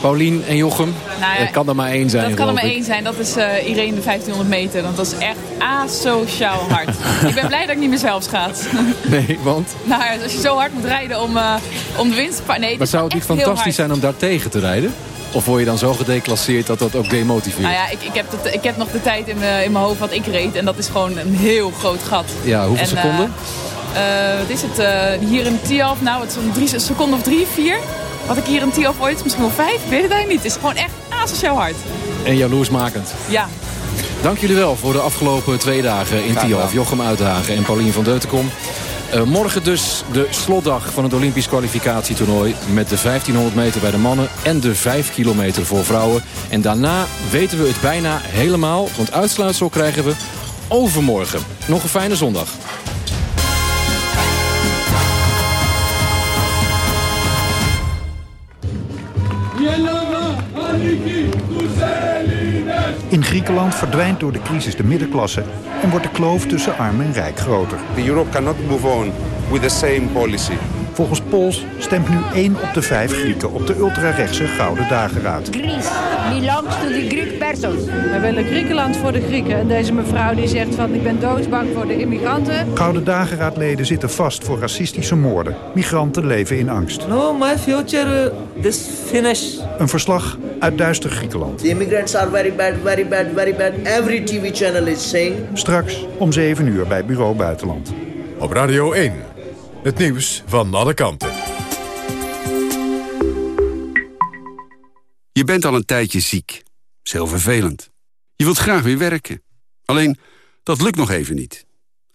Paulien en Jochem? Nou dat kan er maar één zijn. Dat kan er maar één zijn. Dat is uh, Irene de 1500 meter. Want dat is echt asociaal hard. ik ben blij dat ik niet meer zelf schaats. nee, want? Nou, als je zo hard moet rijden om, uh, om de winst te nee, Maar zou het niet fantastisch zijn om daar tegen te rijden? Of word je dan zo gedeclasseerd dat dat ook demotiveert? Nou ja, ik, ik, heb, de, ik heb nog de tijd in, in mijn hoofd wat ik reed. En dat is gewoon een heel groot gat. Ja, hoeveel en, seconden? Uh, wat is het? hier in Tialf, nou, het is een drie seconden of drie, vier. Wat ik hier in Tialf ooit, misschien wel vijf, weet het eigenlijk niet. Het is gewoon echt asociaal hard. En jaloersmakend. Ja. Dank jullie wel voor de afgelopen twee dagen in Tialf. Jochem Uithagen en Paulien van Deutenkom. Uh, morgen dus de slotdag van het Olympisch kwalificatietoernooi... met de 1500 meter bij de mannen en de 5 kilometer voor vrouwen. En daarna weten we het bijna helemaal, want uitsluitsel krijgen we overmorgen. Nog een fijne zondag. In Griekenland verdwijnt door de crisis de middenklasse en wordt de kloof tussen arm en rijk groter. The Europe cannot move on with the same policy. Volgens Pols stemt nu 1 op de 5 Grieken op de ultrarechtse Gouden Dageraad. Greece belongs to the Greek persons. We willen Griekenland voor de Grieken. En deze mevrouw die zegt van ik ben doodsbang voor de immigranten. Gouden Dageraadleden zitten vast voor racistische moorden. Migranten leven in angst. No, my future is finished. Een verslag uit duister Griekenland. The immigrants are very bad, very bad, very bad. Every TV channel is saying. Straks om 7 uur bij Bureau Buitenland. Op Radio 1. Het nieuws van alle kanten. Je bent al een tijdje ziek. Dat is heel vervelend. Je wilt graag weer werken. Alleen, dat lukt nog even niet.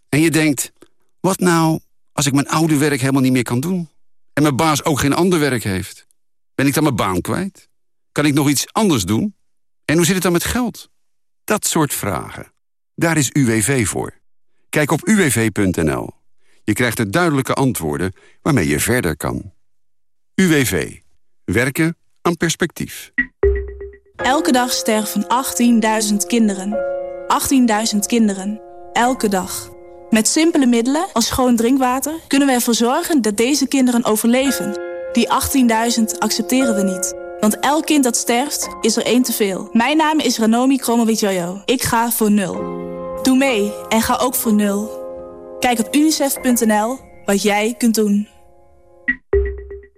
En je denkt, wat nou als ik mijn oude werk helemaal niet meer kan doen? En mijn baas ook geen ander werk heeft? Ben ik dan mijn baan kwijt? Kan ik nog iets anders doen? En hoe zit het dan met geld? Dat soort vragen. Daar is UWV voor. Kijk op uwv.nl. Je krijgt er duidelijke antwoorden waarmee je verder kan. UWV. Werken aan perspectief. Elke dag sterven 18.000 kinderen. 18.000 kinderen. Elke dag. Met simpele middelen als schoon drinkwater kunnen we ervoor zorgen dat deze kinderen overleven. Die 18.000 accepteren we niet. Want elk kind dat sterft, is er één te veel. Mijn naam is Ranomi Kromowidjojo. Ik ga voor nul. Doe mee en ga ook voor nul. Kijk op unicef.nl wat jij kunt doen.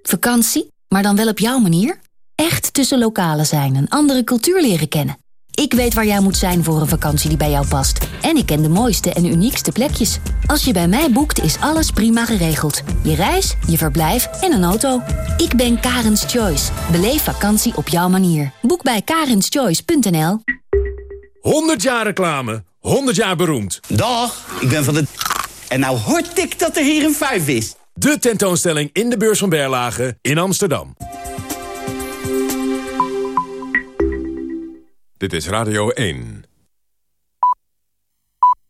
Vakantie, maar dan wel op jouw manier? Echt tussen lokalen zijn en andere cultuur leren kennen. Ik weet waar jij moet zijn voor een vakantie die bij jou past. En ik ken de mooiste en uniekste plekjes. Als je bij mij boekt, is alles prima geregeld. Je reis, je verblijf en een auto. Ik ben Karens Choice. Beleef vakantie op jouw manier. Boek bij karenschoice.nl 100 jaar reclame, 100 jaar beroemd. Dag, ik ben van de... En nou hoort ik dat er hier een vijf is. De tentoonstelling in de beurs van Berlage in Amsterdam. Dit is Radio 1.